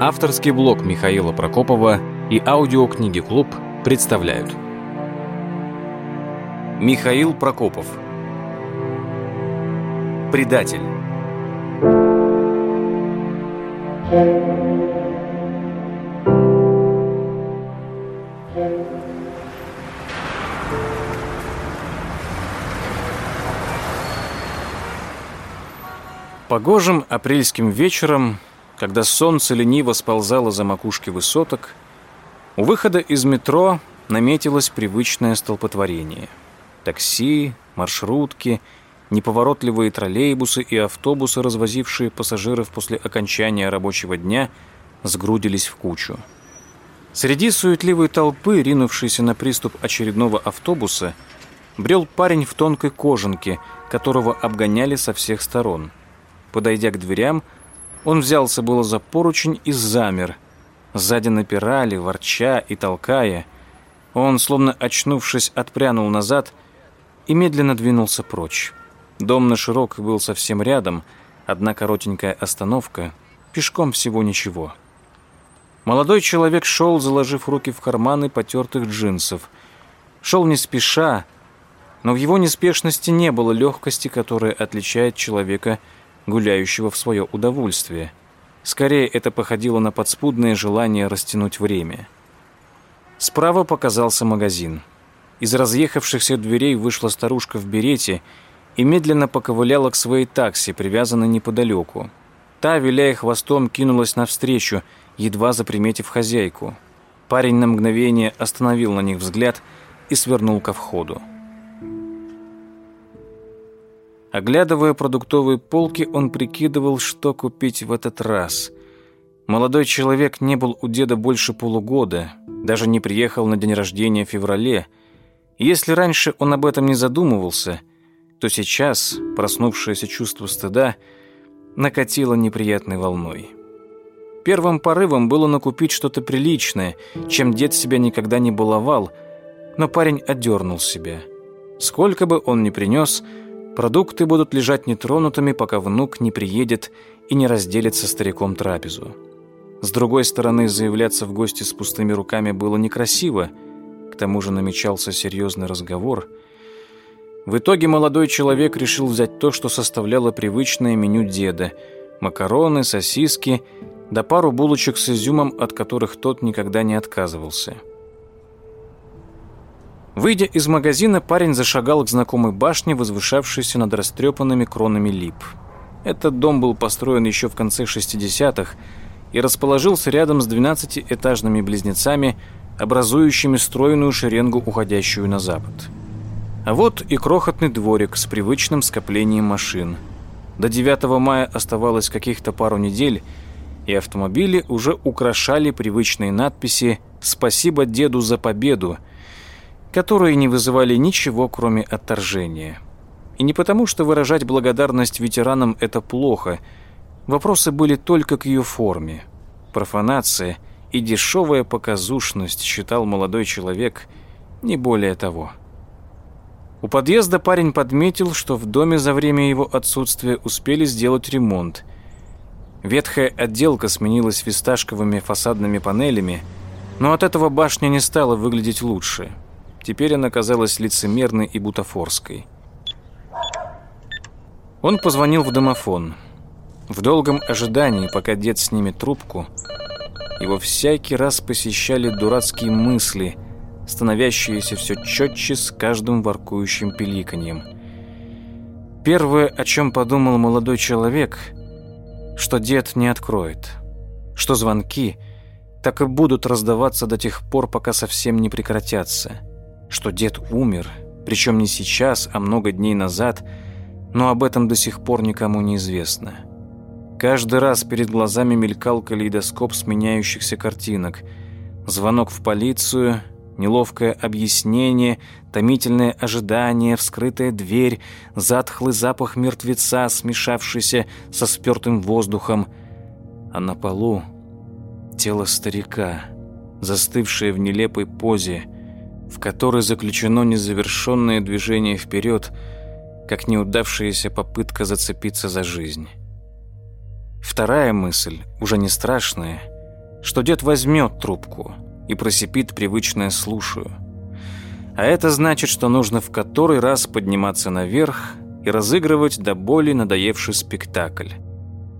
Авторский блог Михаила Прокопова и аудиокниги «Клуб» представляют. Михаил Прокопов Предатель Погожим апрельским вечером, когда солнце лениво сползало за макушки высоток, у выхода из метро наметилось привычное столпотворение. Такси, маршрутки, неповоротливые троллейбусы и автобусы, развозившие пассажиров после окончания рабочего дня, сгрудились в кучу. Среди суетливой толпы, ринувшейся на приступ очередного автобуса, брел парень в тонкой кожанке, которого обгоняли со всех сторон – Подойдя к дверям, он взялся было за поручень и замер. Сзади напирали, ворча и толкая. Он, словно очнувшись, отпрянул назад и медленно двинулся прочь. Дом на широк был совсем рядом, одна коротенькая остановка, пешком всего ничего. Молодой человек шел, заложив руки в карманы потертых джинсов. Шел не спеша, но в его неспешности не было легкости, которая отличает человека гуляющего в свое удовольствие. Скорее, это походило на подспудное желание растянуть время. Справа показался магазин. Из разъехавшихся дверей вышла старушка в берете и медленно поковыляла к своей такси, привязанной неподалеку. Та, виляя хвостом, кинулась навстречу, едва заприметив хозяйку. Парень на мгновение остановил на них взгляд и свернул ко входу. Оглядывая продуктовые полки, он прикидывал, что купить в этот раз. Молодой человек не был у деда больше полугода, даже не приехал на день рождения в феврале. если раньше он об этом не задумывался, то сейчас проснувшееся чувство стыда накатило неприятной волной. Первым порывом было накупить что-то приличное, чем дед себя никогда не баловал, но парень отдернул себя. Сколько бы он ни принес – Продукты будут лежать нетронутыми, пока внук не приедет и не разделит со стариком трапезу. С другой стороны, заявляться в гости с пустыми руками было некрасиво, к тому же намечался серьезный разговор. В итоге молодой человек решил взять то, что составляло привычное меню деда – макароны, сосиски, да пару булочек с изюмом, от которых тот никогда не отказывался – Выйдя из магазина, парень зашагал к знакомой башне, возвышавшейся над растрепанными кронами лип. Этот дом был построен еще в конце 60-х и расположился рядом с 12-этажными близнецами, образующими стройную шеренгу, уходящую на запад. А вот и крохотный дворик с привычным скоплением машин. До 9 мая оставалось каких-то пару недель, и автомобили уже украшали привычные надписи «Спасибо деду за победу», которые не вызывали ничего, кроме отторжения. И не потому, что выражать благодарность ветеранам – это плохо. Вопросы были только к ее форме. Профанация и дешевая показушность, считал молодой человек, не более того. У подъезда парень подметил, что в доме за время его отсутствия успели сделать ремонт. Ветхая отделка сменилась фисташковыми фасадными панелями, но от этого башня не стала выглядеть лучше – Теперь она казалась лицемерной и бутафорской. Он позвонил в домофон. В долгом ожидании, пока дед снимет трубку, его всякий раз посещали дурацкие мысли, становящиеся все четче с каждым воркующим пиликаньем. Первое, о чем подумал молодой человек, что дед не откроет, что звонки так и будут раздаваться до тех пор, пока совсем не прекратятся что дед умер, причем не сейчас, а много дней назад, но об этом до сих пор никому не известно. Каждый раз перед глазами мелькал калейдоскоп сменяющихся картинок. Звонок в полицию, неловкое объяснение, томительное ожидание, вскрытая дверь, затхлый запах мертвеца, смешавшийся со спертым воздухом. А на полу тело старика, застывшее в нелепой позе, в которой заключено незавершенное движение вперед, как неудавшаяся попытка зацепиться за жизнь. Вторая мысль, уже не страшная, что дед возьмет трубку и просипит привычное «слушаю». А это значит, что нужно в который раз подниматься наверх и разыгрывать до боли надоевший спектакль.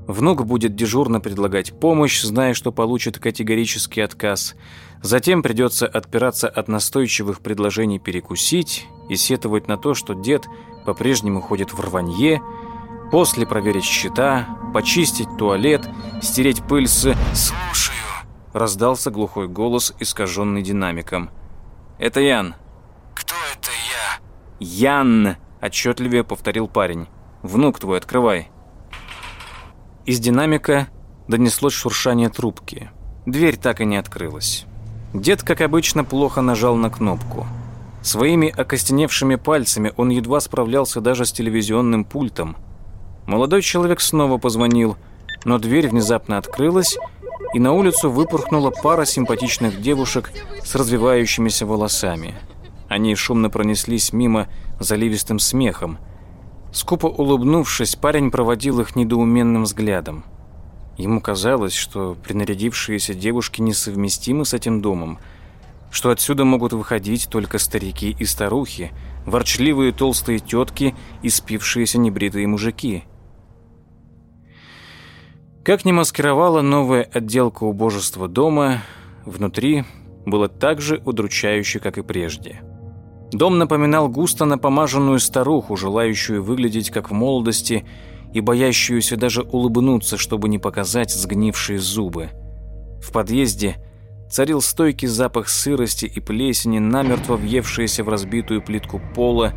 Внук будет дежурно предлагать помощь, зная, что получит категорический отказ. Затем придется отпираться от настойчивых предложений перекусить и сетовать на то, что дед по-прежнему ходит в рванье, после проверить счета, почистить туалет, стереть пыль с... «Слушаю», — раздался глухой голос, искаженный динамиком. «Это Ян». «Кто это я?» «Ян», — отчетливее повторил парень. «Внук твой, открывай». Из динамика донеслось шуршание трубки. Дверь так и не открылась. Дед, как обычно, плохо нажал на кнопку. Своими окостеневшими пальцами он едва справлялся даже с телевизионным пультом. Молодой человек снова позвонил, но дверь внезапно открылась, и на улицу выпорхнула пара симпатичных девушек с развивающимися волосами. Они шумно пронеслись мимо заливистым смехом. Скупо улыбнувшись, парень проводил их недоуменным взглядом. Ему казалось, что принарядившиеся девушки несовместимы с этим домом, что отсюда могут выходить только старики и старухи, ворчливые толстые тетки и спившиеся небритые мужики. Как ни маскировала новая отделка убожества дома, внутри было так же удручающе, как и прежде – Дом напоминал густо напомаженную старуху, желающую выглядеть как в молодости и боящуюся даже улыбнуться, чтобы не показать сгнившие зубы. В подъезде царил стойкий запах сырости и плесени, намертво въевшиеся в разбитую плитку пола,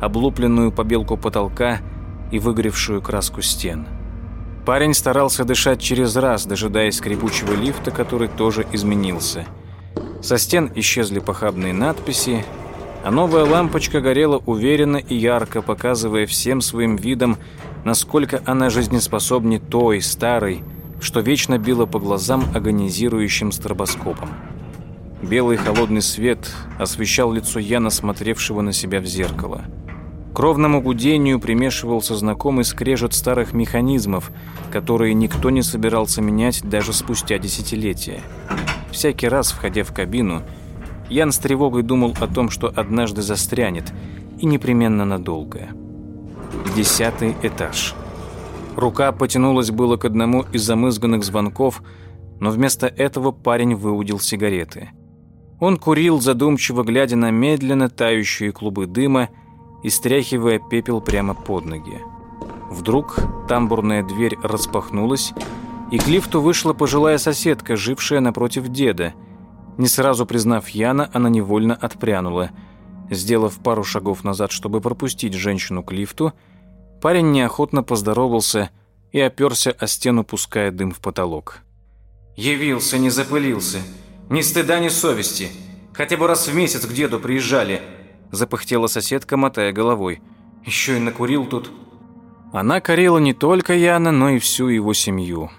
облупленную побелку потолка и выгоревшую краску стен. Парень старался дышать через раз, дожидаясь скрипучего лифта, который тоже изменился. Со стен исчезли похабные надписи, а новая лампочка горела уверенно и ярко, показывая всем своим видом, насколько она жизнеспособнее той, старой, что вечно била по глазам агонизирующим стробоскопом. Белый холодный свет освещал лицо Яна, смотревшего на себя в зеркало. К ровному гудению примешивался знакомый скрежет старых механизмов, которые никто не собирался менять даже спустя десятилетия. Всякий раз, входя в кабину, Ян с тревогой думал о том, что однажды застрянет, и непременно надолго. Десятый этаж. Рука потянулась было к одному из замызганных звонков, но вместо этого парень выудил сигареты. Он курил, задумчиво глядя на медленно тающие клубы дыма и стряхивая пепел прямо под ноги. Вдруг тамбурная дверь распахнулась, и к лифту вышла пожилая соседка, жившая напротив деда – не сразу признав Яна, она невольно отпрянула. Сделав пару шагов назад, чтобы пропустить женщину к лифту, парень неохотно поздоровался и оперся о стену, пуская дым в потолок. «Явился, не запылился. Ни стыда, ни совести. Хотя бы раз в месяц к деду приезжали», запыхтела соседка, мотая головой. «Еще и накурил тут». Она корила не только Яна, но и всю его семью.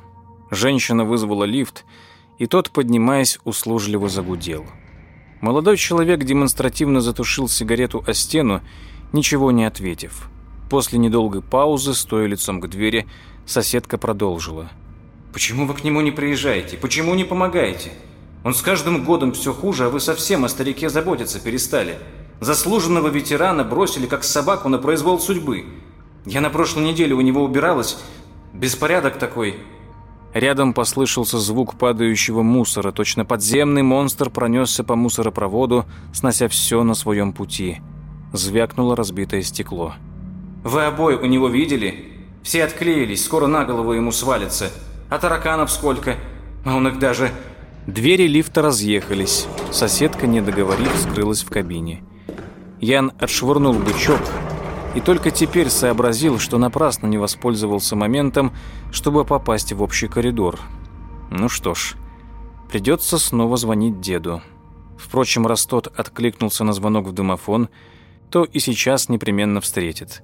Женщина вызвала лифт, и тот, поднимаясь, услужливо загудел. Молодой человек демонстративно затушил сигарету о стену, ничего не ответив. После недолгой паузы, стоя лицом к двери, соседка продолжила. «Почему вы к нему не приезжаете? Почему не помогаете? Он с каждым годом все хуже, а вы совсем о старике заботиться перестали. Заслуженного ветерана бросили, как собаку, на произвол судьбы. Я на прошлой неделе у него убиралась. Беспорядок такой. Рядом послышался звук падающего мусора. Точно подземный монстр пронесся по мусоропроводу, снося все на своем пути. Звякнуло разбитое стекло. «Вы обои у него видели? Все отклеились, скоро на голову ему свалится. А тараканов сколько? А он их даже...» Двери лифта разъехались. Соседка, не договорив, скрылась в кабине. Ян отшвырнул бычок, и только теперь сообразил, что напрасно не воспользовался моментом, чтобы попасть в общий коридор. Ну что ж, придется снова звонить деду. Впрочем, раз тот откликнулся на звонок в домофон, то и сейчас непременно встретит.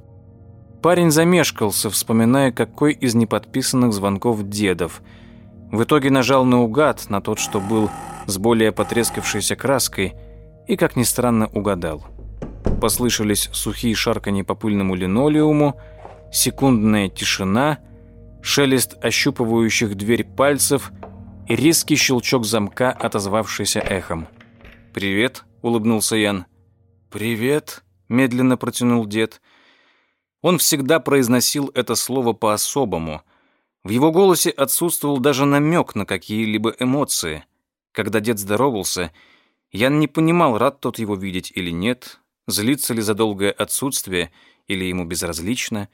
Парень замешкался, вспоминая, какой из неподписанных звонков дедов. В итоге нажал наугад на тот, что был с более потрескавшейся краской, и, как ни странно, угадал послышались сухие шарканье по пыльному линолеуму, секундная тишина, шелест ощупывающих дверь пальцев и резкий щелчок замка, отозвавшийся эхом. «Привет», — улыбнулся Ян. «Привет», — медленно протянул дед. Он всегда произносил это слово по-особому. В его голосе отсутствовал даже намек на какие-либо эмоции. Когда дед здоровался, Ян не понимал, рад тот его видеть или нет, злится ли за долгое отсутствие или ему безразлично.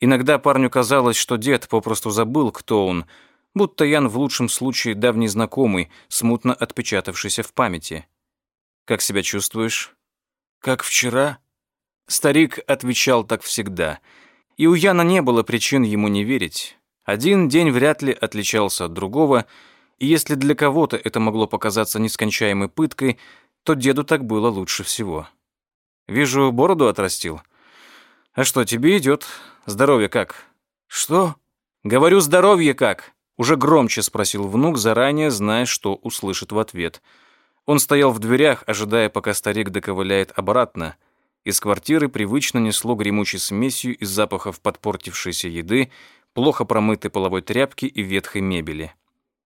Иногда парню казалось, что дед попросту забыл, кто он, будто Ян в лучшем случае давний знакомый, смутно отпечатавшийся в памяти. «Как себя чувствуешь?» «Как вчера?» Старик отвечал так всегда, и у Яна не было причин ему не верить. Один день вряд ли отличался от другого, и если для кого-то это могло показаться нескончаемой пыткой, то деду так было лучше всего. «Вижу, бороду отрастил. А что, тебе идет? Здоровье как?» «Что?» «Говорю, здоровье как?» Уже громче спросил внук, заранее зная, что услышит в ответ. Он стоял в дверях, ожидая, пока старик доковыляет обратно. Из квартиры привычно несло гремучей смесью из запахов подпортившейся еды, плохо промытой половой тряпки и ветхой мебели.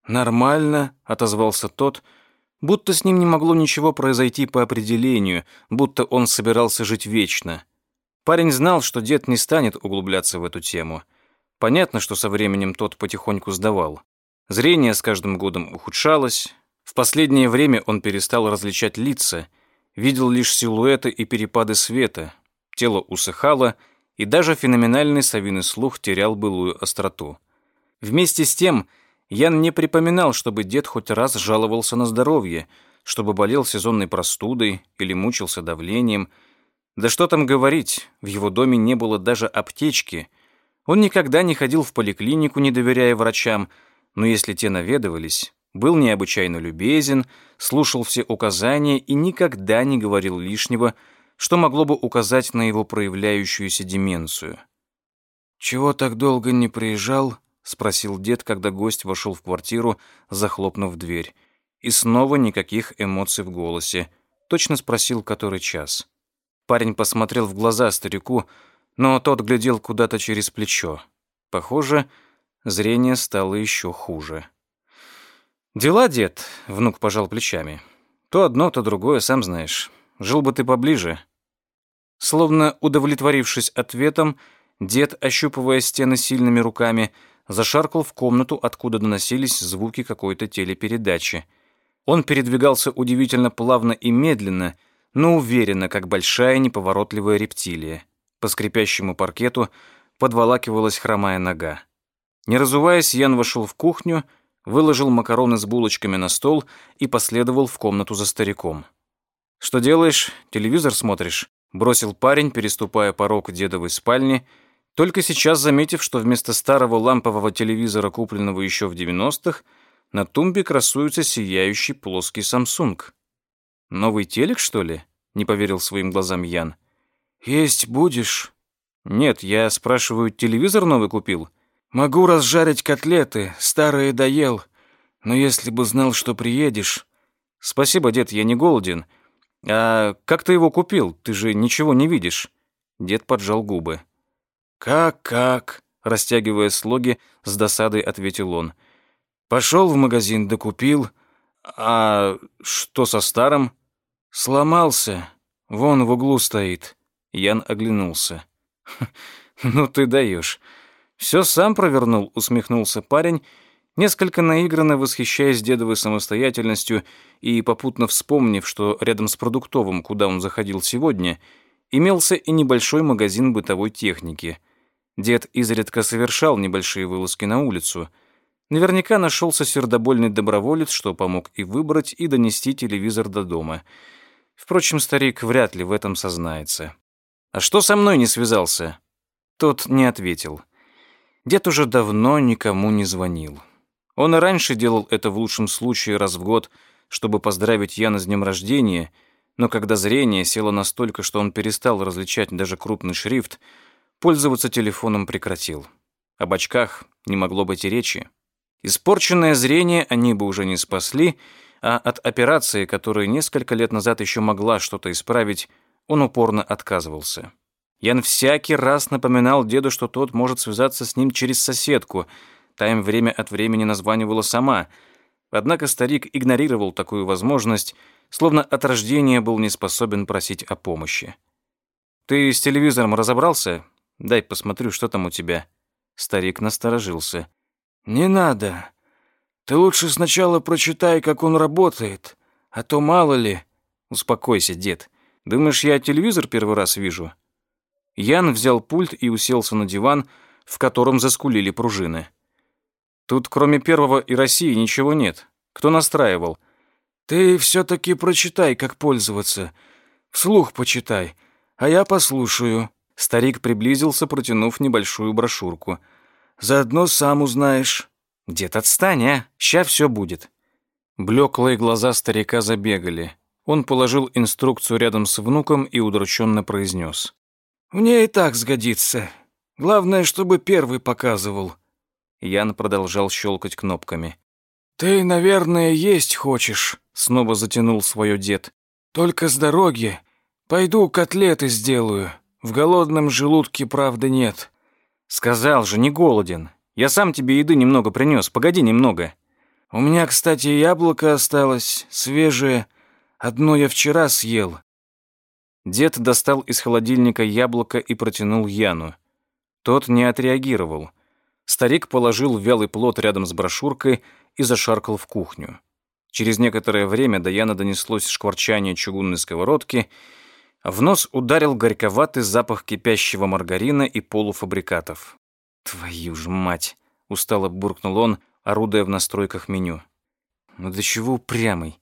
«Нормально», — отозвался тот, будто с ним не могло ничего произойти по определению, будто он собирался жить вечно. Парень знал, что дед не станет углубляться в эту тему. Понятно, что со временем тот потихоньку сдавал. Зрение с каждым годом ухудшалось. В последнее время он перестал различать лица — видел лишь силуэты и перепады света, тело усыхало, и даже феноменальный совиный слух терял былую остроту. Вместе с тем, Ян не припоминал, чтобы дед хоть раз жаловался на здоровье, чтобы болел сезонной простудой или мучился давлением. Да что там говорить, в его доме не было даже аптечки. Он никогда не ходил в поликлинику, не доверяя врачам, но если те наведывались, был необычайно любезен, слушал все указания и никогда не говорил лишнего, что могло бы указать на его проявляющуюся деменцию. «Чего так долго не приезжал?» — спросил дед, когда гость вошел в квартиру, захлопнув дверь. И снова никаких эмоций в голосе. Точно спросил, который час. Парень посмотрел в глаза старику, но тот глядел куда-то через плечо. Похоже, зрение стало еще хуже. «Дела, дед», — внук пожал плечами. «То одно, то другое, сам знаешь. Жил бы ты поближе». Словно удовлетворившись ответом, дед, ощупывая стены сильными руками, зашаркал в комнату, откуда доносились звуки какой-то телепередачи. Он передвигался удивительно плавно и медленно, но уверенно, как большая неповоротливая рептилия. По скрипящему паркету подволакивалась хромая нога. Не разуваясь, Ян вошел в кухню — выложил макароны с булочками на стол и последовал в комнату за стариком. «Что делаешь? Телевизор смотришь?» бросил парень, переступая порог дедовой спальни, только сейчас заметив, что вместо старого лампового телевизора, купленного еще в 90-х, на тумбе красуется сияющий плоский Samsung. «Новый телек, что ли?» — не поверил своим глазам Ян. «Есть будешь?» «Нет, я спрашиваю, телевизор новый купил?» Могу разжарить котлеты, старые доел. Но если бы знал, что приедешь... Спасибо, дед, я не голоден. А как ты его купил? Ты же ничего не видишь. Дед поджал губы. Как-как? Растягивая слоги, с досадой ответил он. Пошел в магазин, докупил. А что со старым? Сломался. Вон в углу стоит. Ян оглянулся. «Ну ты даешь. «Все сам провернул», — усмехнулся парень, несколько наигранно восхищаясь дедовой самостоятельностью и попутно вспомнив, что рядом с продуктовым, куда он заходил сегодня, имелся и небольшой магазин бытовой техники. Дед изредка совершал небольшие вылазки на улицу. Наверняка нашелся сердобольный доброволец, что помог и выбрать, и донести телевизор до дома. Впрочем, старик вряд ли в этом сознается. «А что со мной не связался?» Тот не ответил. Дед уже давно никому не звонил. Он и раньше делал это в лучшем случае раз в год, чтобы поздравить Яна с днем рождения, но когда зрение село настолько, что он перестал различать даже крупный шрифт, пользоваться телефоном прекратил. Об очках не могло быть и речи. Испорченное зрение они бы уже не спасли, а от операции, которая несколько лет назад еще могла что-то исправить, он упорно отказывался. Ян всякий раз напоминал деду, что тот может связаться с ним через соседку. Та им время от времени названивала сама. Однако старик игнорировал такую возможность, словно от рождения был не способен просить о помощи. «Ты с телевизором разобрался? Дай посмотрю, что там у тебя». Старик насторожился. «Не надо. Ты лучше сначала прочитай, как он работает, а то мало ли...» «Успокойся, дед. Думаешь, я телевизор первый раз вижу?» Ян взял пульт и уселся на диван, в котором заскулили пружины. «Тут кроме первого и России ничего нет. Кто настраивал?» «Ты все-таки прочитай, как пользоваться. Вслух почитай, а я послушаю». Старик приблизился, протянув небольшую брошюрку. «Заодно сам узнаешь». «Дед, отстань, а? Ща все будет». Блеклые глаза старика забегали. Он положил инструкцию рядом с внуком и удрученно произнес. «Мне и так сгодится. Главное, чтобы первый показывал». Ян продолжал щелкать кнопками. «Ты, наверное, есть хочешь», — снова затянул свое дед. «Только с дороги. Пойду котлеты сделаю. В голодном желудке, правда, нет». «Сказал же, не голоден. Я сам тебе еды немного принес. Погоди немного». «У меня, кстати, яблоко осталось, свежее. Одно я вчера съел». Дед достал из холодильника яблоко и протянул Яну. Тот не отреагировал. Старик положил вялый плод рядом с брошюркой и зашаркал в кухню. Через некоторое время до Яна донеслось шкварчание чугунной сковородки, в нос ударил горьковатый запах кипящего маргарина и полуфабрикатов. «Твою ж мать!» — устало буркнул он, орудуя в настройках меню. «Ну до чего упрямый?»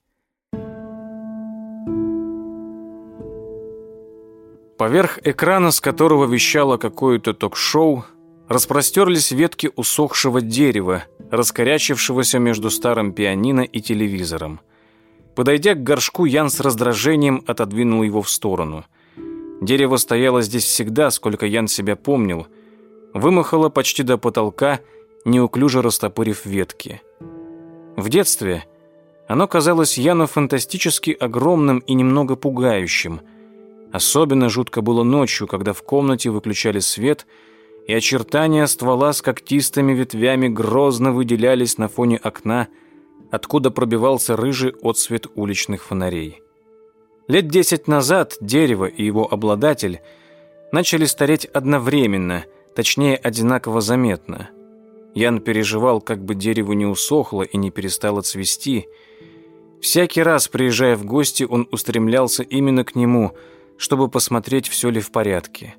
Поверх экрана, с которого вещало какое-то ток-шоу, распростерлись ветки усохшего дерева, раскорячившегося между старым пианино и телевизором. Подойдя к горшку, Ян с раздражением отодвинул его в сторону. Дерево стояло здесь всегда, сколько Ян себя помнил. Вымахало почти до потолка, неуклюже растопырив ветки. В детстве оно казалось Яну фантастически огромным и немного пугающим – Особенно жутко было ночью, когда в комнате выключали свет, и очертания ствола с когтистыми ветвями грозно выделялись на фоне окна, откуда пробивался рыжий отсвет уличных фонарей. Лет десять назад дерево и его обладатель начали стареть одновременно, точнее, одинаково заметно. Ян переживал, как бы дерево не усохло и не перестало цвести. Всякий раз, приезжая в гости, он устремлялся именно к нему – чтобы посмотреть, все ли в порядке.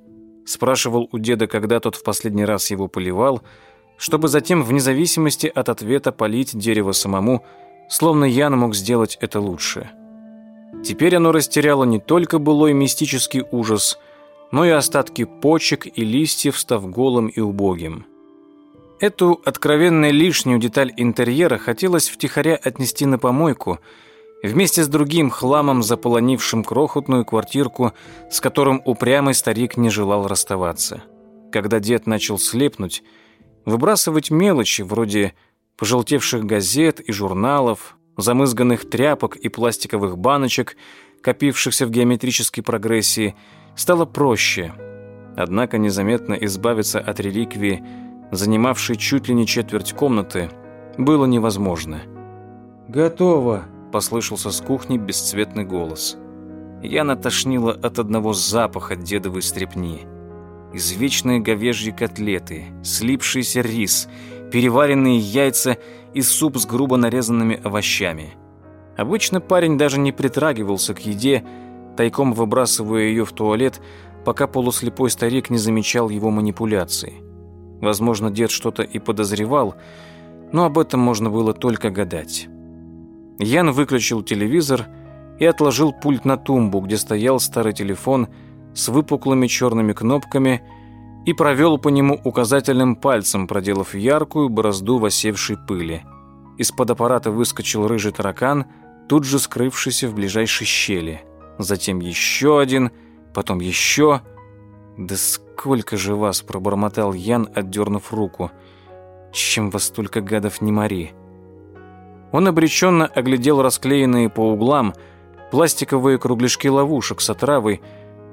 Спрашивал у деда, когда тот в последний раз его поливал, чтобы затем, вне зависимости от ответа, полить дерево самому, словно Ян мог сделать это лучше. Теперь оно растеряло не только былой мистический ужас, но и остатки почек и листьев, став голым и убогим. Эту откровенно лишнюю деталь интерьера хотелось втихаря отнести на помойку – вместе с другим хламом, заполонившим крохотную квартирку, с которым упрямый старик не желал расставаться. Когда дед начал слепнуть, выбрасывать мелочи вроде пожелтевших газет и журналов, замызганных тряпок и пластиковых баночек, копившихся в геометрической прогрессии, стало проще. Однако незаметно избавиться от реликвии, занимавшей чуть ли не четверть комнаты, было невозможно. «Готово», послышался с кухни бесцветный голос. Я натошнила от одного запаха дедовой стрепни. Извечные говяжьи котлеты, слипшийся рис, переваренные яйца и суп с грубо нарезанными овощами. Обычно парень даже не притрагивался к еде, тайком выбрасывая ее в туалет, пока полуслепой старик не замечал его манипуляции. Возможно, дед что-то и подозревал, но об этом можно было только гадать. Ян выключил телевизор и отложил пульт на тумбу, где стоял старый телефон с выпуклыми черными кнопками и провел по нему указательным пальцем, проделав яркую борозду в осевшей пыли. Из-под аппарата выскочил рыжий таракан, тут же скрывшийся в ближайшей щели. Затем еще один, потом еще... «Да сколько же вас!» – пробормотал Ян, отдернув руку. «Чем вас столько гадов не мори!» Он обреченно оглядел расклеенные по углам пластиковые кругляшки ловушек с отравой,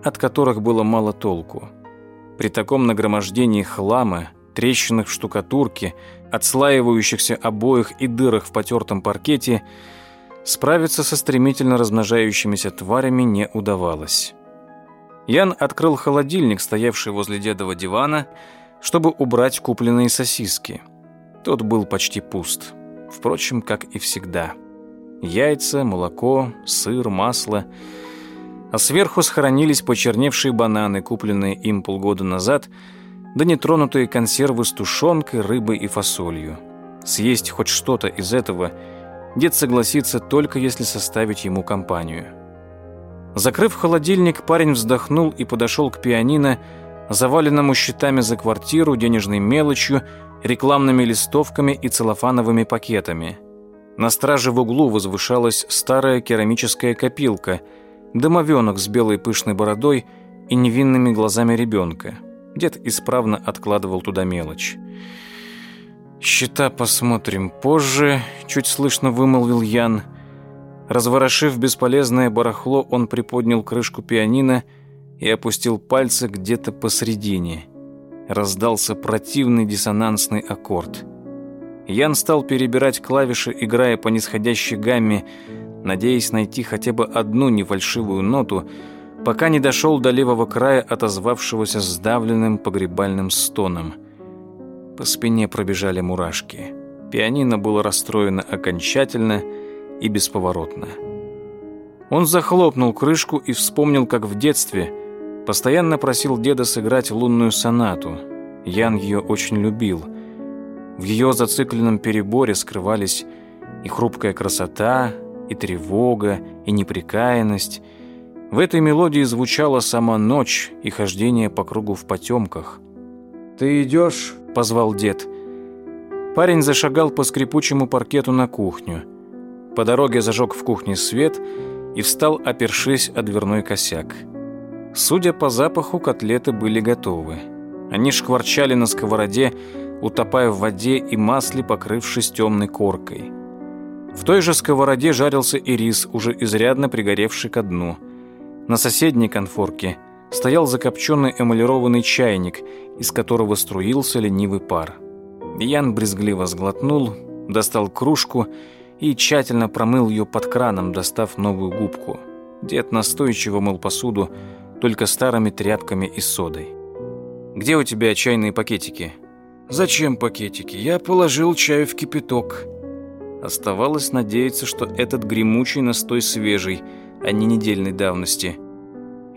от которых было мало толку. При таком нагромождении хлама, трещинах в штукатурке, отслаивающихся обоих и дырах в потертом паркете, справиться со стремительно размножающимися тварями не удавалось. Ян открыл холодильник, стоявший возле дедова дивана, чтобы убрать купленные сосиски. Тот был почти пуст. Впрочем, как и всегда. Яйца, молоко, сыр, масло. А сверху сохранились почерневшие бананы, купленные им полгода назад, да нетронутые консервы с тушенкой, рыбой и фасолью. Съесть хоть что-то из этого дед согласится только если составить ему компанию. Закрыв холодильник, парень вздохнул и подошел к пианино, заваленному счетами за квартиру, денежной мелочью, рекламными листовками и целлофановыми пакетами. На страже в углу возвышалась старая керамическая копилка, домовенок с белой пышной бородой и невинными глазами ребенка. Дед исправно откладывал туда мелочь. «Счета посмотрим позже», — чуть слышно вымолвил Ян. Разворошив бесполезное барахло, он приподнял крышку пианино и опустил пальцы где-то посредине. Раздался противный диссонансный аккорд. Ян стал перебирать клавиши, играя по нисходящей гамме, надеясь найти хотя бы одну нефальшивую ноту, пока не дошел до левого края, отозвавшегося сдавленным погребальным стоном. По спине пробежали мурашки. Пианино было расстроено окончательно и бесповоротно. Он захлопнул крышку и вспомнил, как в детстве постоянно просил деда сыграть лунную сонату. Ян ее очень любил. В ее зацикленном переборе скрывались и хрупкая красота, и тревога, и неприкаянность. В этой мелодии звучала сама ночь и хождение по кругу в потемках. «Ты идешь?» – позвал дед. Парень зашагал по скрипучему паркету на кухню. По дороге зажег в кухне свет и встал, опершись о дверной косяк. Судя по запаху, котлеты были готовы. Они шкварчали на сковороде, утопая в воде и масле, покрывшись темной коркой. В той же сковороде жарился и рис, уже изрядно пригоревший ко дну. На соседней конфорке стоял закопченный эмалированный чайник, из которого струился ленивый пар. Ян брезгливо сглотнул, достал кружку и тщательно промыл ее под краном, достав новую губку. Дед настойчиво мыл посуду только старыми тряпками и содой. «Где у тебя чайные пакетики?» «Зачем пакетики? Я положил чай в кипяток». Оставалось надеяться, что этот гремучий настой свежий, а не недельной давности.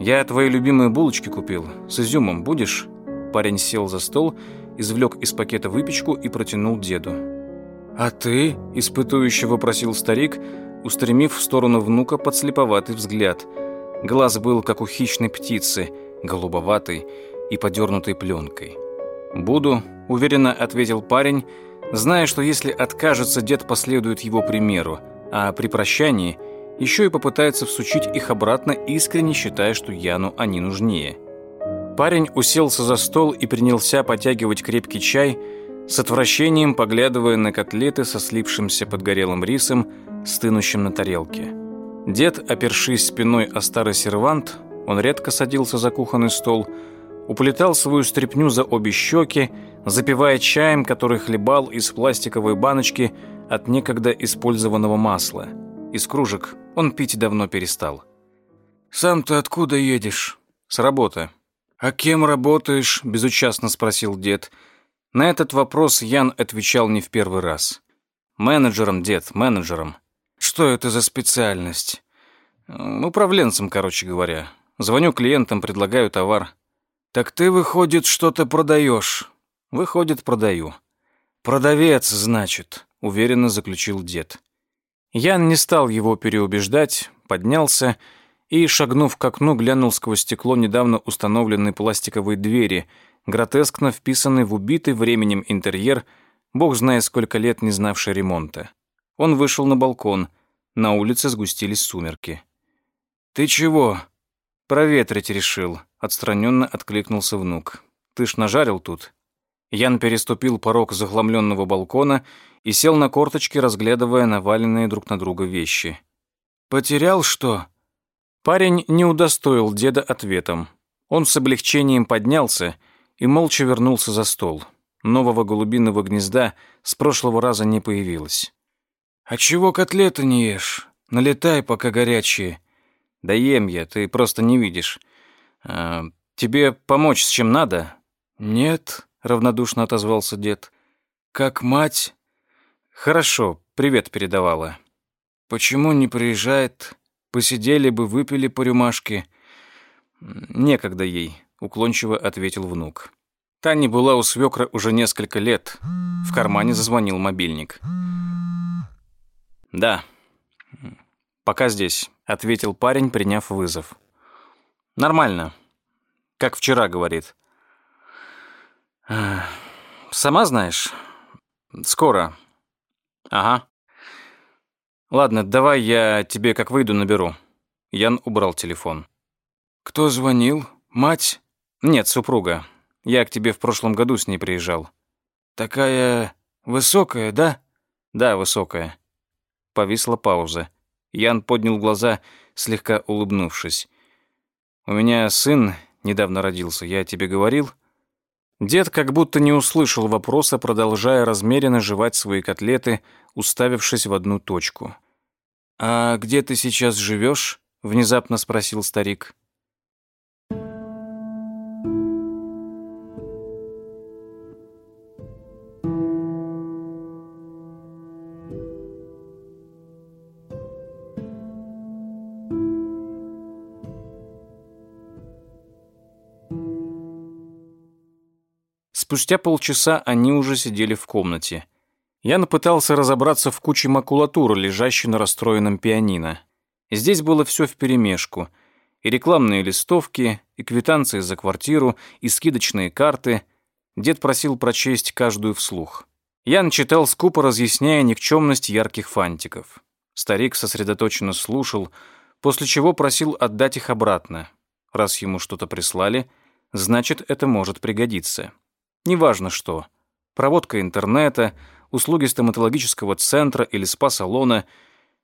«Я твои любимые булочки купил. С изюмом будешь?» Парень сел за стол, извлек из пакета выпечку и протянул деду. «А ты?» – испытующе вопросил старик, устремив в сторону внука подслеповатый взгляд. Глаз был, как у хищной птицы, голубоватый и подернутый пленкой. «Буду», – уверенно ответил парень, зная, что если откажется, дед последует его примеру, а при прощании еще и попытается всучить их обратно, искренне считая, что Яну они нужнее. Парень уселся за стол и принялся потягивать крепкий чай, с отвращением поглядывая на котлеты со слипшимся подгорелым рисом, стынущим на тарелке. Дед, опершись спиной о старый сервант, он редко садился за кухонный стол, уплетал свою стряпню за обе щеки, запивая чаем, который хлебал из пластиковой баночки от некогда использованного масла. Из кружек он пить давно перестал. «Сам ты откуда едешь?» «С работы». «А кем работаешь?» – безучастно спросил дед – на этот вопрос Ян отвечал не в первый раз. «Менеджером, дед, менеджером». «Что это за специальность?» «Управленцем, короче говоря. Звоню клиентам, предлагаю товар». «Так ты, выходит, что-то продаешь?» «Выходит, продаю». «Продавец, значит», — уверенно заключил дед. Ян не стал его переубеждать, поднялся и, шагнув к окну, глянул сквозь стекло недавно установленной пластиковой двери — гротескно вписанный в убитый временем интерьер, бог знает сколько лет не знавший ремонта. Он вышел на балкон. На улице сгустились сумерки. «Ты чего?» «Проветрить решил», — отстраненно откликнулся внук. «Ты ж нажарил тут?» Ян переступил порог захламленного балкона и сел на корточки, разглядывая наваленные друг на друга вещи. «Потерял что?» Парень не удостоил деда ответом. Он с облегчением поднялся и молча вернулся за стол. Нового голубиного гнезда с прошлого раза не появилось. «А чего котлеты не ешь? Налетай, пока горячие». «Да ем я, ты просто не видишь. А, тебе помочь с чем надо?» «Нет», — равнодушно отозвался дед. «Как мать?» «Хорошо, привет передавала». «Почему не приезжает? Посидели бы, выпили по рюмашке». «Некогда ей», — уклончиво ответил внук. Таня была у свекра уже несколько лет. В кармане зазвонил мобильник. «Да, пока здесь», — ответил парень, приняв вызов. «Нормально. Как вчера, говорит. Сама знаешь? Скоро. Ага. Ладно, давай я тебе как выйду наберу». Ян убрал телефон. «Кто звонил? Мать?» «Нет, супруга. Я к тебе в прошлом году с ней приезжал». «Такая высокая, да?» «Да, высокая». Повисла пауза. Ян поднял глаза, слегка улыбнувшись. «У меня сын недавно родился, я тебе говорил?» Дед как будто не услышал вопроса, продолжая размеренно жевать свои котлеты, уставившись в одну точку. «А где ты сейчас живешь?» — внезапно спросил старик. Спустя полчаса они уже сидели в комнате. Я пытался разобраться в куче макулатуры, лежащей на расстроенном пианино. Здесь было все вперемешку. И рекламные листовки, и квитанции за квартиру, и скидочные карты. Дед просил прочесть каждую вслух. Ян читал скупо, разъясняя никчемность ярких фантиков. Старик сосредоточенно слушал, после чего просил отдать их обратно. Раз ему что-то прислали, значит, это может пригодиться. Неважно что. Проводка интернета, услуги стоматологического центра или спа-салона.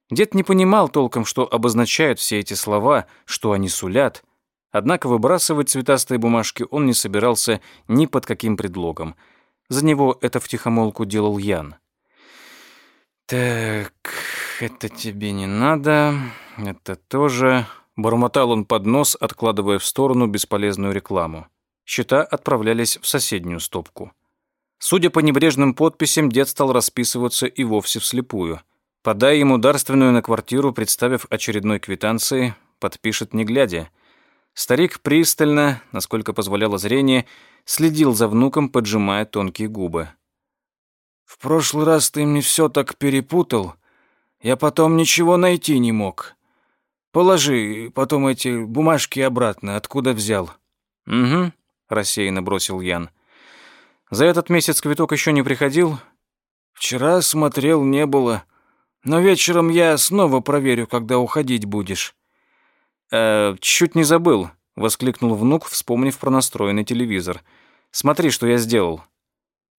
Дед не понимал толком, что обозначают все эти слова, что они сулят. Однако выбрасывать цветастые бумажки он не собирался ни под каким предлогом. За него это втихомолку делал Ян. «Так, это тебе не надо, это тоже...» Бормотал он под нос, откладывая в сторону бесполезную рекламу. Счета отправлялись в соседнюю стопку. Судя по небрежным подписям, дед стал расписываться и вовсе вслепую. Подай ему дарственную на квартиру, представив очередной квитанции, подпишет не глядя. Старик пристально, насколько позволяло зрение, следил за внуком, поджимая тонкие губы. «В прошлый раз ты мне все так перепутал. Я потом ничего найти не мог. Положи потом эти бумажки обратно, откуда взял». «Угу», рассеянно бросил Ян. За этот месяц квиток еще не приходил? Вчера смотрел, не было. Но вечером я снова проверю, когда уходить будешь. Э, чуть не забыл, воскликнул внук, вспомнив про настроенный телевизор. Смотри, что я сделал.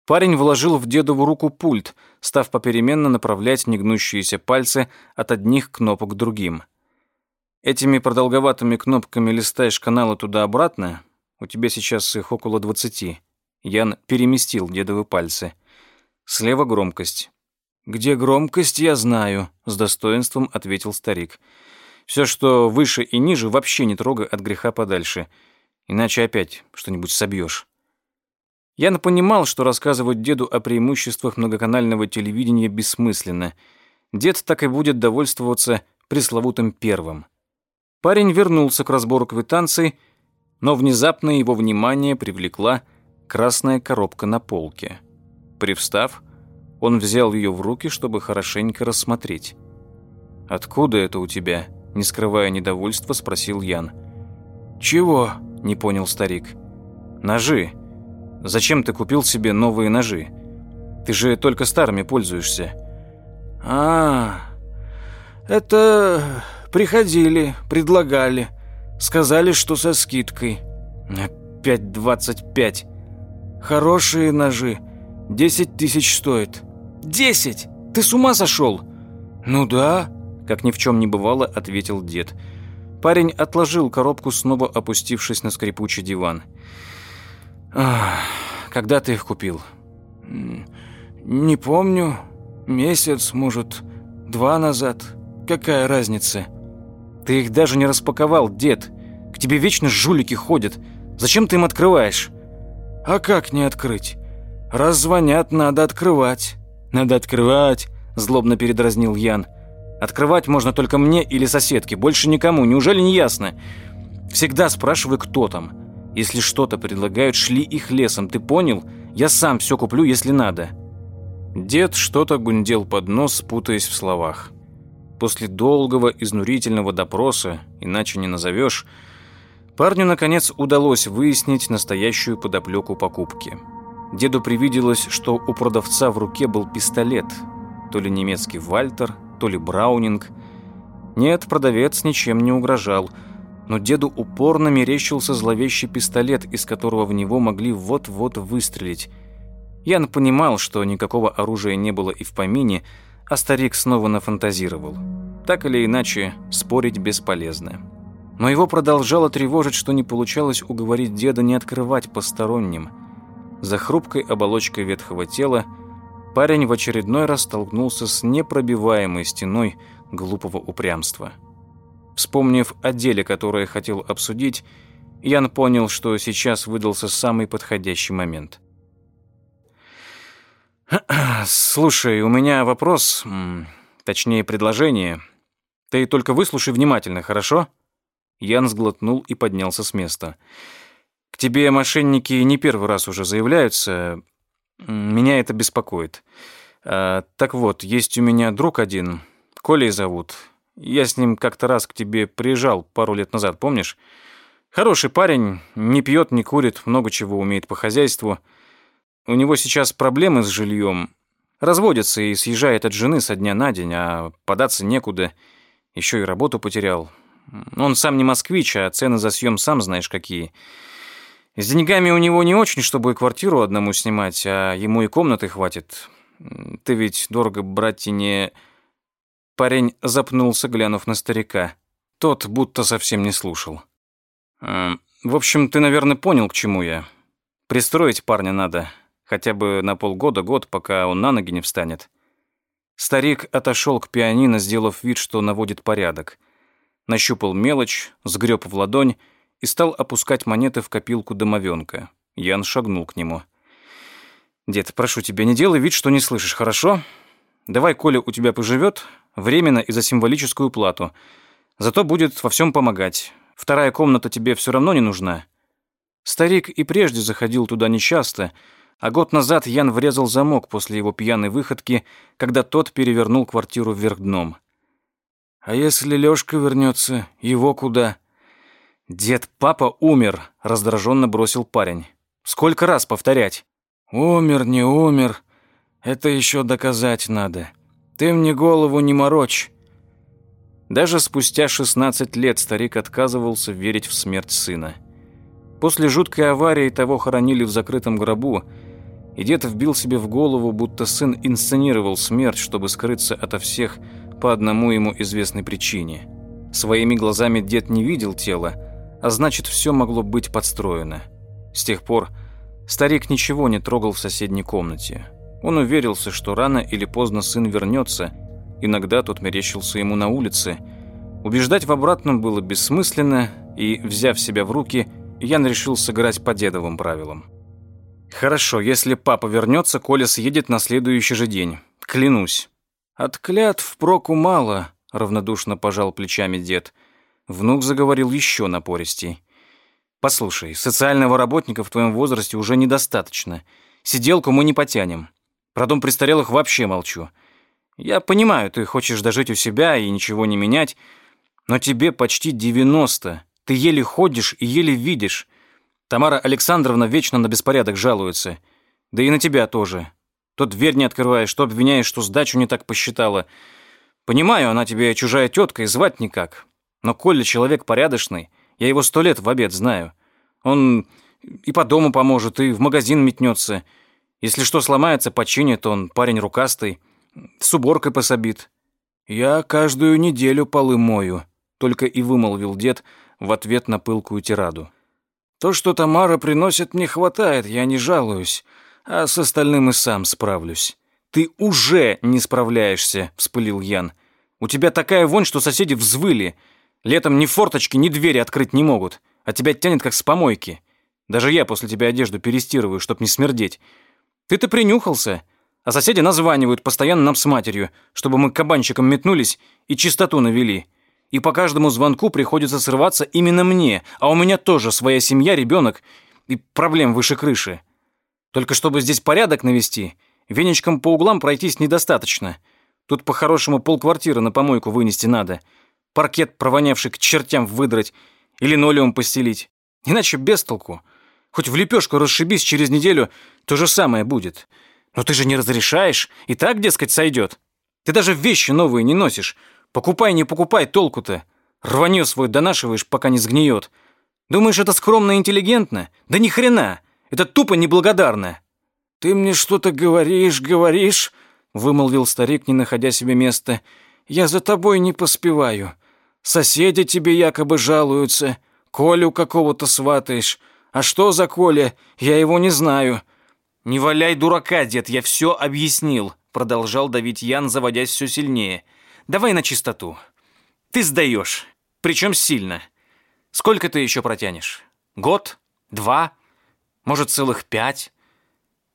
Парень вложил в дедову руку пульт, став попеременно направлять негнущиеся пальцы от одних кнопок к другим. Этими продолговатыми кнопками листаешь каналы туда-обратно, у тебя сейчас их около двадцати. Ян переместил дедовы пальцы. Слева громкость. «Где громкость, я знаю», — с достоинством ответил старик. «Все, что выше и ниже, вообще не трогай от греха подальше. Иначе опять что-нибудь собьешь». Ян понимал, что рассказывать деду о преимуществах многоканального телевидения бессмысленно. Дед так и будет довольствоваться пресловутым первым. Парень вернулся к разбору квитанций но внезапно его внимание привлекла красная коробка на полке. Привстав, он взял ее в руки, чтобы хорошенько рассмотреть. «Откуда это у тебя?» — не скрывая недовольства, спросил Ян. «Чего?» — не понял старик. «Ножи. Зачем ты купил себе новые ножи? Ты же только старыми пользуешься». «А, это приходили, предлагали». Сказали, что со скидкой. Опять двадцать пять. Хорошие ножи. Десять тысяч стоит. Десять? Ты с ума сошел? Ну да. Как ни в чем не бывало, ответил дед. Парень отложил коробку, снова опустившись на скрипучий диван. Когда ты их купил? Не помню. Месяц, может, два назад. Какая разница? Ты их даже не распаковал, дед. К тебе вечно жулики ходят. Зачем ты им открываешь? А как не открыть? Раз звонят, надо открывать. Надо открывать, злобно передразнил Ян. Открывать можно только мне или соседке, больше никому. Неужели не ясно? Всегда спрашивай, кто там. Если что-то предлагают, шли их лесом, ты понял? Я сам все куплю, если надо». Дед что-то гундел под нос, путаясь в словах. После долгого, изнурительного допроса, иначе не назовешь, парню, наконец, удалось выяснить настоящую подоплеку покупки. Деду привиделось, что у продавца в руке был пистолет, то ли немецкий «Вальтер», то ли «Браунинг». Нет, продавец ничем не угрожал – но деду упорно мерещился зловещий пистолет, из которого в него могли вот-вот выстрелить. Ян понимал, что никакого оружия не было и в помине, а старик снова нафантазировал. Так или иначе, спорить бесполезно. Но его продолжало тревожить, что не получалось уговорить деда не открывать посторонним. За хрупкой оболочкой ветхого тела парень в очередной раз столкнулся с непробиваемой стеной глупого упрямства. Вспомнив о деле, которое хотел обсудить, Ян понял, что сейчас выдался самый подходящий момент. «Слушай, у меня вопрос, точнее предложение. Ты только выслушай внимательно, хорошо?» Ян сглотнул и поднялся с места. «К тебе мошенники не первый раз уже заявляются. Меня это беспокоит. А, так вот, есть у меня друг один, Колей зовут. Я с ним как-то раз к тебе приезжал пару лет назад, помнишь? Хороший парень, не пьет, не курит, много чего умеет по хозяйству. У него сейчас проблемы с жильем. Разводится и съезжает от жены со дня на день, а податься некуда. Еще и работу потерял. Он сам не москвич, а цены за съем сам знаешь какие. С деньгами у него не очень, чтобы квартиру одному снимать, а ему и комнаты хватит. Ты ведь дорого брать и не... Парень запнулся, глянув на старика. Тот будто совсем не слушал. «Э, «В общем, ты, наверное, понял, к чему я. Пристроить парня надо, хотя бы на полгода-год, пока он на ноги не встанет». Старик отошел к пианино, сделав вид, что наводит порядок. Нащупал мелочь, сгреб в ладонь и стал опускать монеты в копилку домовенка. Ян шагнул к нему. «Дед, прошу тебя, не делай вид, что не слышишь, хорошо? Давай Коля у тебя поживет, Временно и за символическую плату. Зато будет во всем помогать. Вторая комната тебе все равно не нужна. Старик и прежде заходил туда нечасто, а год назад Ян врезал замок после его пьяной выходки, когда тот перевернул квартиру вверх дном. «А если Лёшка вернется, его куда?» «Дед, папа умер», — раздраженно бросил парень. «Сколько раз повторять?» «Умер, не умер. Это еще доказать надо. Ты мне голову не морочь». Даже спустя 16 лет старик отказывался верить в смерть сына. После жуткой аварии того хоронили в закрытом гробу, и дед вбил себе в голову, будто сын инсценировал смерть, чтобы скрыться ото всех по одному ему известной причине. Своими глазами дед не видел тела, а значит, все могло быть подстроено. С тех пор старик ничего не трогал в соседней комнате. Он уверился, что рано или поздно сын вернется. Иногда тот мерещился ему на улице. Убеждать в обратном было бессмысленно, и, взяв себя в руки, Ян решил сыграть по дедовым правилам. «Хорошо, если папа вернется, Коля съедет на следующий же день. Клянусь». «От клятв проку мало», — равнодушно пожал плечами дед. Внук заговорил еще напористей. «Послушай, социального работника в твоем возрасте уже недостаточно. Сиделку мы не потянем. Про дом престарелых вообще молчу. Я понимаю, ты хочешь дожить у себя и ничего не менять, но тебе почти 90. Ты еле ходишь и еле видишь. Тамара Александровна вечно на беспорядок жалуется. Да и на тебя тоже. То дверь не открываешь, то обвиняешь, что сдачу не так посчитала. Понимаю, она тебе чужая тетка и звать никак. Но Коля человек порядочный, я его сто лет в обед знаю. Он и по дому поможет, и в магазин метнется. Если что сломается, починит он, парень рукастый, с уборкой пособит. Я каждую неделю полы мою, только и вымолвил дед в ответ на пылкую тираду. То, что Тамара приносит, мне хватает, я не жалуюсь. а с остальным и сам справлюсь». «Ты уже не справляешься», — вспылил Ян. «У тебя такая вонь, что соседи взвыли. Летом ни форточки, ни двери открыть не могут, а тебя тянет как с помойки. Даже я после тебя одежду перестирываю, чтоб не смердеть. Ты-то принюхался, а соседи названивают постоянно нам с матерью, чтобы мы кабанчиком метнулись и чистоту навели. И по каждому звонку приходится срываться именно мне, а у меня тоже своя семья, ребенок и проблем выше крыши. Только чтобы здесь порядок навести, веничком по углам пройтись недостаточно. Тут по-хорошему полквартиры на помойку вынести надо — паркет, провонявший к чертям, выдрать или линолеум постелить. Иначе без толку. Хоть в лепешку расшибись через неделю, то же самое будет. Но ты же не разрешаешь, и так, дескать, сойдет. Ты даже вещи новые не носишь. Покупай, не покупай, толку-то. Рванье свой донашиваешь, пока не сгниет. Думаешь, это скромно и интеллигентно? Да ни хрена. Это тупо неблагодарно. Ты мне что-то говоришь, говоришь, вымолвил старик, не находя себе места. Я за тобой не поспеваю. Соседи тебе якобы жалуются. Колю какого-то сватаешь. А что за Коля? Я его не знаю». «Не валяй дурака, дед, я все объяснил», продолжал давить Ян, заводясь все сильнее. «Давай на чистоту. Ты сдаешь. Причем сильно. Сколько ты еще протянешь? Год? Два? Может, целых пять?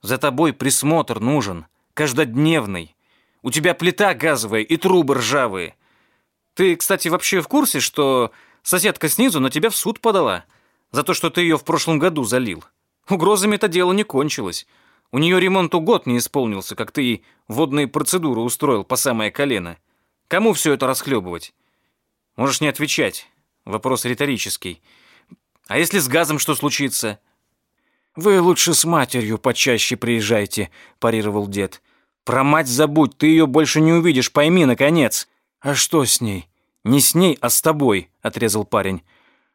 За тобой присмотр нужен, каждодневный. У тебя плита газовая и трубы ржавые. Ты, кстати, вообще в курсе, что соседка снизу на тебя в суд подала за то, что ты ее в прошлом году залил? Угрозами это дело не кончилось. У нее ремонту год не исполнился, как ты ей водные процедуры устроил по самое колено. Кому все это расхлебывать? Можешь не отвечать. Вопрос риторический. А если с газом что случится? Вы лучше с матерью почаще приезжайте, парировал дед. Про мать забудь, ты ее больше не увидишь, пойми, наконец. «А что с ней?» «Не с ней, а с тобой», — отрезал парень.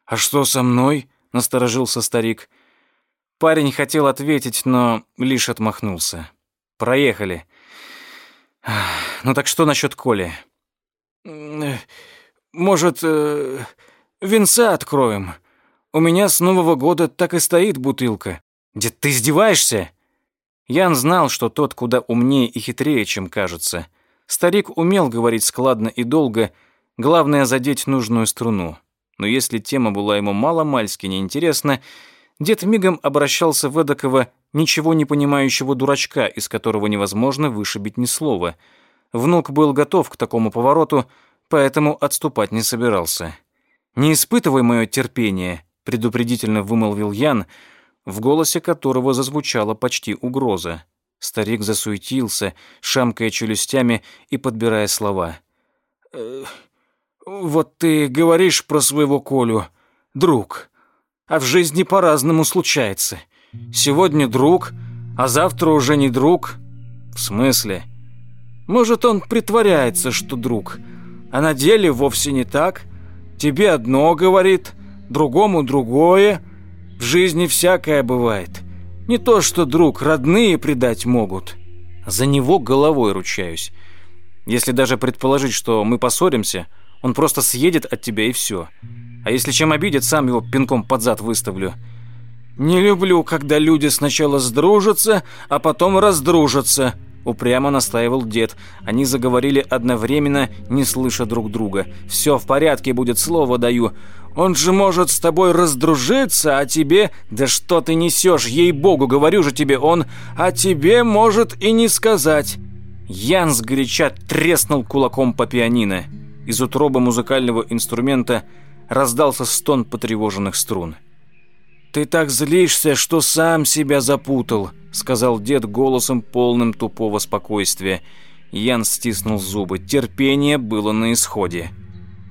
«А что со мной?» — насторожился старик. Парень хотел ответить, но лишь отмахнулся. «Проехали. Ну так что насчет Коли?» «Может, э, венца откроем? У меня с Нового года так и стоит бутылка». «Дед, ты издеваешься?» Ян знал, что тот куда умнее и хитрее, чем кажется — Старик умел говорить складно и долго, главное задеть нужную струну. Но если тема была ему мало-мальски неинтересна, дед мигом обращался в эдакого ничего не понимающего дурачка, из которого невозможно вышибить ни слова. Внук был готов к такому повороту, поэтому отступать не собирался. «Не испытывай мое терпение», — предупредительно вымолвил Ян, в голосе которого зазвучала почти угроза. Старик засуетился, шамкая челюстями и подбирая слова. «Э, «Вот ты говоришь про своего Колю, друг, а в жизни по-разному случается. Сегодня друг, а завтра уже не друг. В смысле? Может, он притворяется, что друг, а на деле вовсе не так. Тебе одно говорит, другому другое. В жизни всякое бывает». Не то что друг, родные предать могут. За него головой ручаюсь. Если даже предположить, что мы поссоримся, он просто съедет от тебя и все. А если чем обидит, сам его пинком под зад выставлю. Не люблю, когда люди сначала сдружатся, а потом раздружатся, упрямо настаивал дед. Они заговорили одновременно, не слыша друг друга. Все в порядке будет, слово даю. Он же может с тобой раздружиться, а тебе... Да что ты несешь, ей-богу, говорю же тебе, он... А тебе может и не сказать». Ян сгоряча треснул кулаком по пианино. Из утробы музыкального инструмента раздался стон потревоженных струн. «Ты так злишься, что сам себя запутал», — сказал дед голосом полным тупого спокойствия. Ян стиснул зубы. Терпение было на исходе.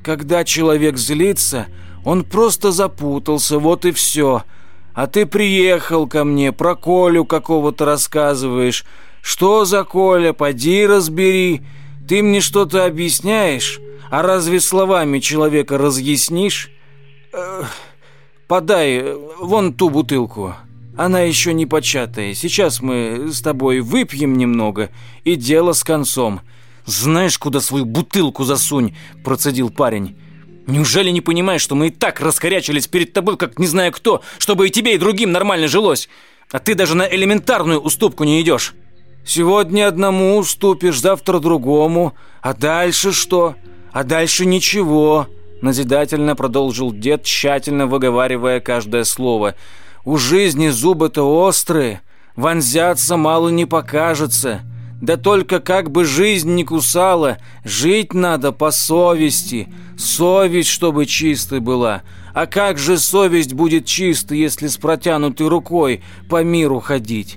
«Когда человек злится, он просто запутался, вот и все. А ты приехал ко мне, про Колю какого-то рассказываешь. Что за Коля, поди разбери. Ты мне что-то объясняешь, а разве словами человека разъяснишь? Э, подай вон ту бутылку. Она еще не початая. Сейчас мы с тобой выпьем немного, и дело с концом. Знаешь, куда свою бутылку засунь, процедил парень. Неужели не понимаешь, что мы и так раскорячились перед тобой, как не знаю кто, чтобы и тебе, и другим нормально жилось? А ты даже на элементарную уступку не идешь. Сегодня одному уступишь, завтра другому. А дальше что? А дальше ничего. Назидательно продолжил дед, тщательно выговаривая каждое слово. У жизни зубы-то острые. Вонзятся мало не покажется. Да только как бы жизнь не кусала, жить надо по совести. Совесть, чтобы чистой была. А как же совесть будет чистой, если с протянутой рукой по миру ходить?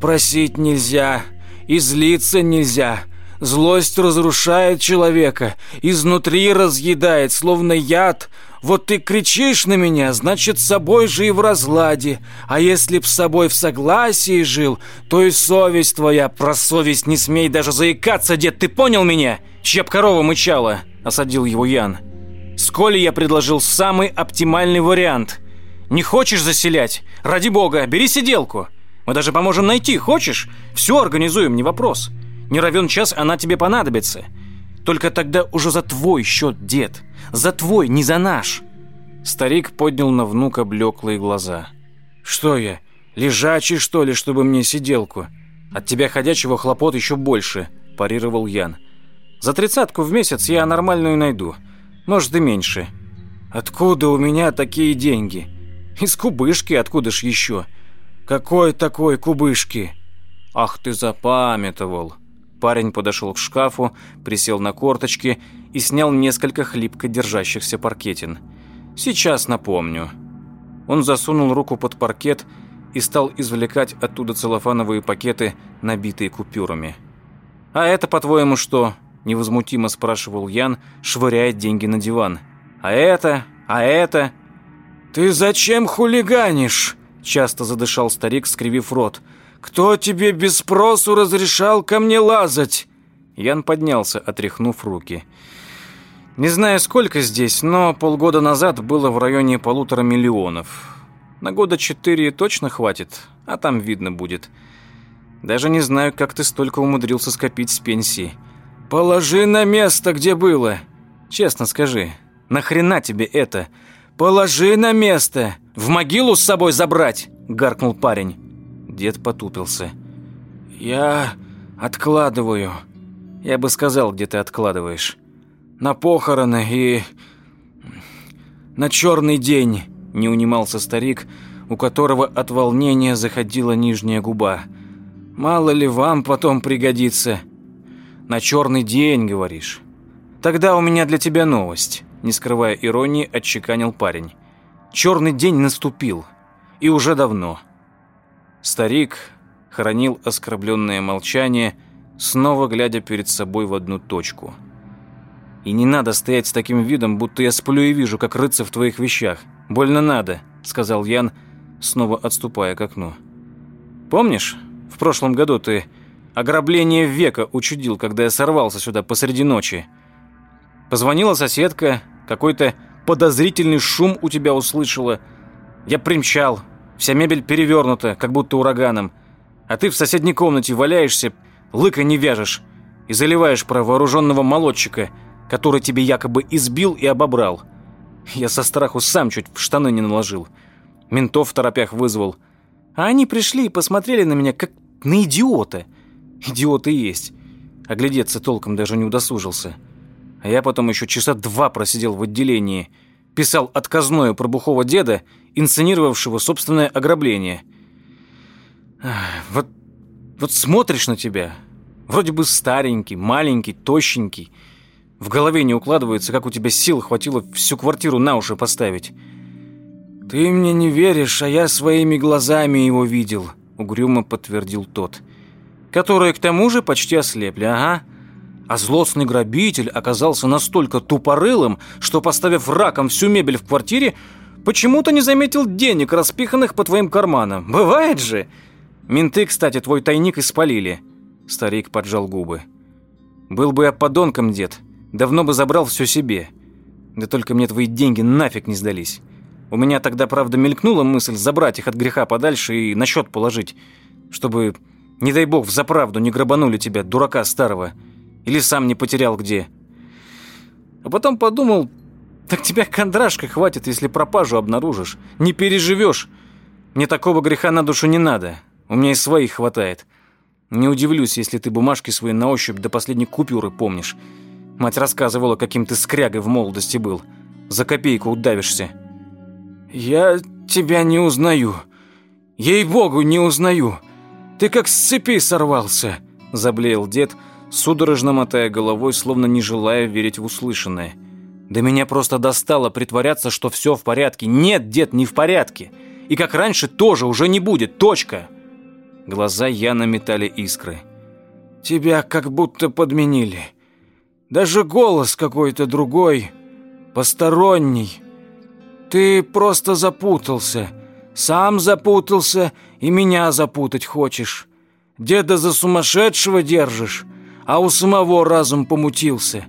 Просить нельзя, и злиться нельзя. Злость разрушает человека, изнутри разъедает, словно яд. Вот ты кричишь на меня, значит, с собой же и в разладе. А если б с собой в согласии жил, то и совесть твоя, про совесть не смей даже заикаться, дед, ты понял меня? Б корова мычала, осадил его Ян. Сколи я предложил самый оптимальный вариант. Не хочешь заселять? Ради бога, бери сиделку. Мы даже поможем найти, хочешь? Все организуем, не вопрос. Не равен час, она тебе понадобится. Только тогда уже за твой счет, дед. За твой, не за наш. Старик поднял на внука блеклые глаза. Что я, лежачий, что ли, чтобы мне сиделку? От тебя ходячего хлопот еще больше, парировал Ян. За тридцатку в месяц я нормальную найду. Может и меньше. Откуда у меня такие деньги? Из кубышки, откуда ж еще? Какой такой кубышки? Ах ты запамятовал. Парень подошел к шкафу, присел на корточки и снял несколько хлипко держащихся паркетин. «Сейчас напомню». Он засунул руку под паркет и стал извлекать оттуда целлофановые пакеты, набитые купюрами. «А это, по-твоему, что?» – невозмутимо спрашивал Ян, швыряя деньги на диван. «А это? А это?» «Ты зачем хулиганишь?» – часто задышал старик, скривив рот – «Кто тебе без спросу разрешал ко мне лазать?» Ян поднялся, отряхнув руки. «Не знаю, сколько здесь, но полгода назад было в районе полутора миллионов. На года четыре точно хватит, а там видно будет. Даже не знаю, как ты столько умудрился скопить с пенсии. Положи на место, где было. Честно скажи, нахрена тебе это? Положи на место. В могилу с собой забрать!» – гаркнул парень. Дед потупился. «Я откладываю. Я бы сказал, где ты откладываешь. На похороны и... на черный день», — не унимался старик, у которого от волнения заходила нижняя губа. «Мало ли вам потом пригодится. На черный день, говоришь. Тогда у меня для тебя новость», — не скрывая иронии, отчеканил парень. «Черный день наступил. И уже давно». Старик хранил оскорбленное молчание, снова глядя перед собой в одну точку. «И не надо стоять с таким видом, будто я сплю и вижу, как рыться в твоих вещах. Больно надо», — сказал Ян, снова отступая к окну. «Помнишь, в прошлом году ты ограбление века учудил, когда я сорвался сюда посреди ночи? Позвонила соседка, какой-то подозрительный шум у тебя услышала. Я примчал, Вся мебель перевернута, как будто ураганом. А ты в соседней комнате валяешься, лыка не вяжешь и заливаешь про вооруженного молодчика, который тебе якобы избил и обобрал. Я со страху сам чуть в штаны не наложил. Ментов в торопях вызвал. А они пришли и посмотрели на меня, как на идиота. Идиоты есть. Оглядеться толком даже не удосужился. А я потом еще часа два просидел в отделении. Писал отказное про бухого деда инсценировавшего собственное ограбление. Вот, вот смотришь на тебя, вроде бы старенький, маленький, тощенький, в голове не укладывается, как у тебя сил хватило всю квартиру на уши поставить. «Ты мне не веришь, а я своими глазами его видел», — угрюмо подтвердил тот. «Которые к тому же почти ослепли, ага. А злостный грабитель оказался настолько тупорылым, что, поставив раком всю мебель в квартире, Почему-то не заметил денег, распиханных по твоим карманам. Бывает же. Менты, кстати, твой тайник испалили. Старик поджал губы. Был бы я подонком, дед, давно бы забрал все себе. Да только мне твои деньги нафиг не сдались. У меня тогда, правда, мелькнула мысль забрать их от греха подальше и на счет положить, чтобы, не дай бог, в заправду не грабанули тебя, дурака старого, или сам не потерял где. А потом подумал, так тебя кондрашка хватит, если пропажу обнаружишь. Не переживешь. Мне такого греха на душу не надо. У меня и своих хватает. Не удивлюсь, если ты бумажки свои на ощупь до последней купюры помнишь. Мать рассказывала, каким ты скрягой в молодости был. За копейку удавишься. Я тебя не узнаю. Ей-богу, не узнаю. Ты как с цепи сорвался, заблеял дед, судорожно мотая головой, словно не желая верить в услышанное. Да меня просто достало притворяться, что все в порядке. Нет, дед, не в порядке. И как раньше тоже уже не будет. Точка. Глаза Яна метали искры. Тебя как будто подменили. Даже голос какой-то другой, посторонний. Ты просто запутался. Сам запутался и меня запутать хочешь. Деда за сумасшедшего держишь, а у самого разум помутился.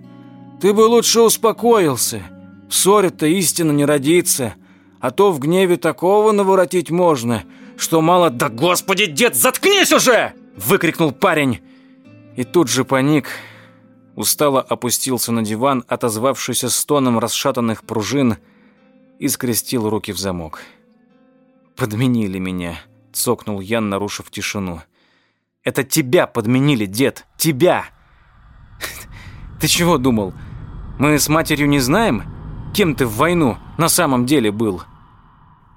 Ты бы лучше успокоился. В ссоре-то истина не родится, а то в гневе такого наворотить можно, что мало... «Да господи, дед, заткнись уже!» выкрикнул парень. И тут же паник, устало опустился на диван, отозвавшийся стоном расшатанных пружин, и скрестил руки в замок. «Подменили меня», — цокнул Ян, нарушив тишину. «Это тебя подменили, дед, тебя!» «Ты чего думал? Мы с матерью не знаем, кем ты в войну на самом деле был?»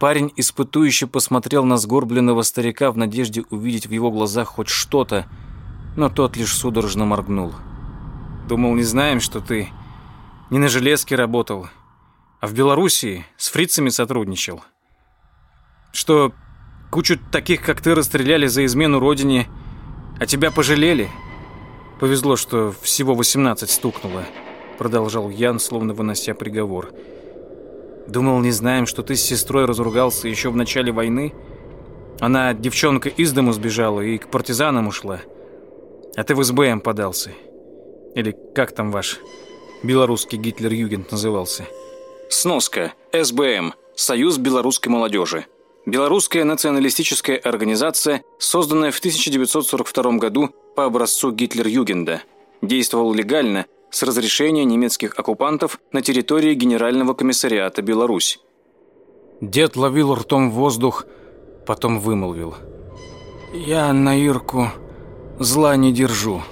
Парень испытующе посмотрел на сгорбленного старика в надежде увидеть в его глазах хоть что-то, но тот лишь судорожно моргнул. «Думал, не знаем, что ты не на железке работал, а в Белоруссии с фрицами сотрудничал. Что кучу таких, как ты, расстреляли за измену родине, а тебя пожалели? Повезло, что всего 18 стукнуло», продолжал Ян, словно вынося приговор. Думал, не знаем, что ты с сестрой разругался еще в начале войны? Она, девчонка, из дому сбежала и к партизанам ушла. А ты в СБМ подался. Или как там ваш белорусский Гитлер-Югент назывался? Сноска. СБМ. Союз белорусской молодежи. Белорусская националистическая организация, созданная в 1942 году по образцу Гитлер-Югенда. Действовал легально с разрешения немецких оккупантов на территории Генерального комиссариата Беларусь. Дед ловил ртом воздух, потом вымолвил. «Я на Ирку зла не держу».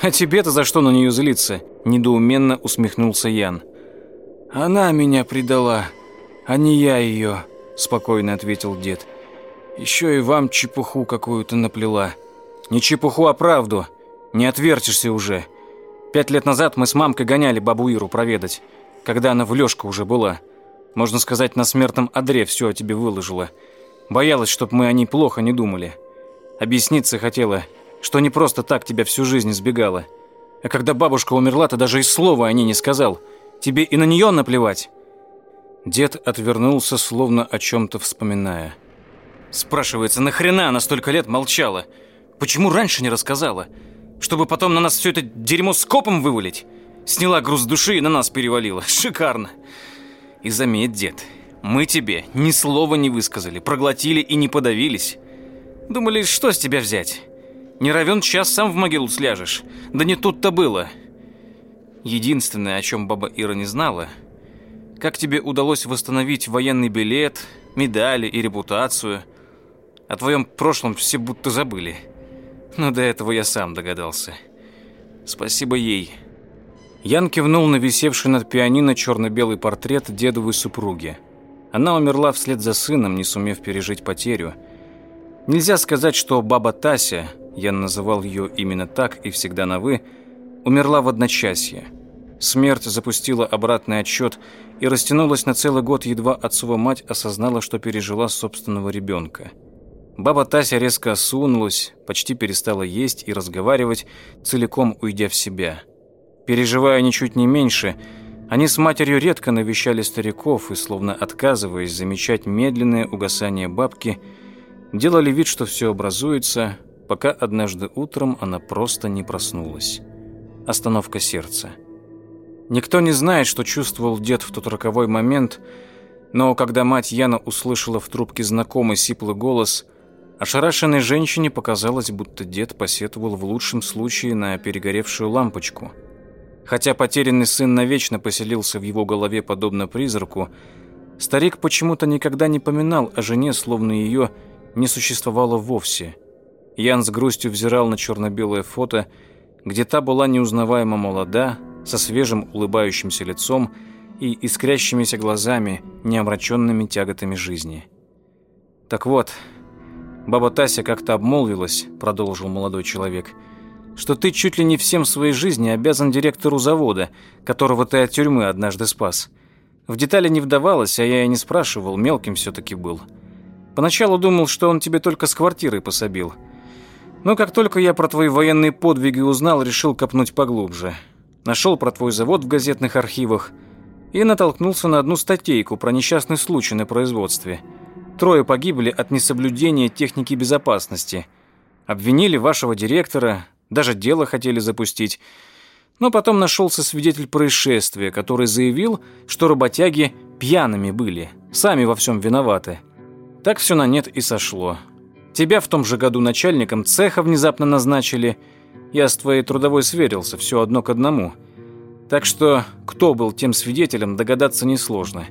«А тебе-то за что на нее злиться?» – недоуменно усмехнулся Ян. «Она меня предала, а не я ее», – спокойно ответил дед. «Еще и вам чепуху какую-то наплела». «Не чепуху, а правду. Не отвертишься уже. Пять лет назад мы с мамкой гоняли бабу Иру проведать, когда она в Лёшку уже была. Можно сказать, на смертном одре все о тебе выложила. Боялась, чтоб мы о ней плохо не думали. Объясниться хотела, что не просто так тебя всю жизнь избегала. А когда бабушка умерла, ты даже и слова о ней не сказал. Тебе и на нее наплевать. Дед отвернулся, словно о чем-то вспоминая. Спрашивается, нахрена она столько лет молчала? Почему раньше не рассказала? чтобы потом на нас все это дерьмо скопом вывалить. Сняла груз души и на нас перевалила. Шикарно. И заметь, дед, мы тебе ни слова не высказали, проглотили и не подавились. Думали, что с тебя взять? Не равен час сам в могилу сляжешь. Да не тут-то было. Единственное, о чем баба Ира не знала, как тебе удалось восстановить военный билет, медали и репутацию. О твоем прошлом все будто забыли. Но до этого я сам догадался. Спасибо ей. Ян кивнул на висевший над пианино черно-белый портрет дедовой супруги. Она умерла вслед за сыном, не сумев пережить потерю. Нельзя сказать, что баба Тася, Ян называл ее именно так и всегда на «вы», умерла в одночасье. Смерть запустила обратный отсчет и растянулась на целый год, едва отцова мать осознала, что пережила собственного ребенка. Баба Тася резко осунулась, почти перестала есть и разговаривать, целиком уйдя в себя. Переживая ничуть не меньше, они с матерью редко навещали стариков и, словно отказываясь замечать медленное угасание бабки, делали вид, что все образуется, пока однажды утром она просто не проснулась. Остановка сердца. Никто не знает, что чувствовал дед в тот роковой момент, но когда мать Яна услышала в трубке знакомый сиплый голос, Ошарашенной женщине показалось, будто дед посетовал в лучшем случае на перегоревшую лампочку. Хотя потерянный сын навечно поселился в его голове подобно призраку, Старик почему-то никогда не поминал о жене, словно ее не существовало вовсе. Ян с грустью взирал на черно-белое фото, где та была неузнаваемо молода, со свежим улыбающимся лицом и искрящимися глазами, не омраченными тяготами жизни. «Так вот, баба Тася как-то обмолвилась», — продолжил молодой человек, «что ты чуть ли не всем своей жизни обязан директору завода, которого ты от тюрьмы однажды спас. В детали не вдавалась, а я и не спрашивал, мелким все-таки был. Поначалу думал, что он тебе только с квартирой пособил. Но как только я про твои военные подвиги узнал, решил копнуть поглубже. Нашел про твой завод в газетных архивах и натолкнулся на одну статейку про несчастный случай на производстве. Трое погибли от несоблюдения техники безопасности. Обвинили вашего директора, даже дело хотели запустить. Но потом нашелся свидетель происшествия, который заявил, что работяги пьяными были, сами во всем виноваты. Так все на нет и сошло. Тебя в том же году начальником цеха внезапно назначили. Я с твоей трудовой сверился, все одно к одному. Так что кто был тем свидетелем, догадаться несложно.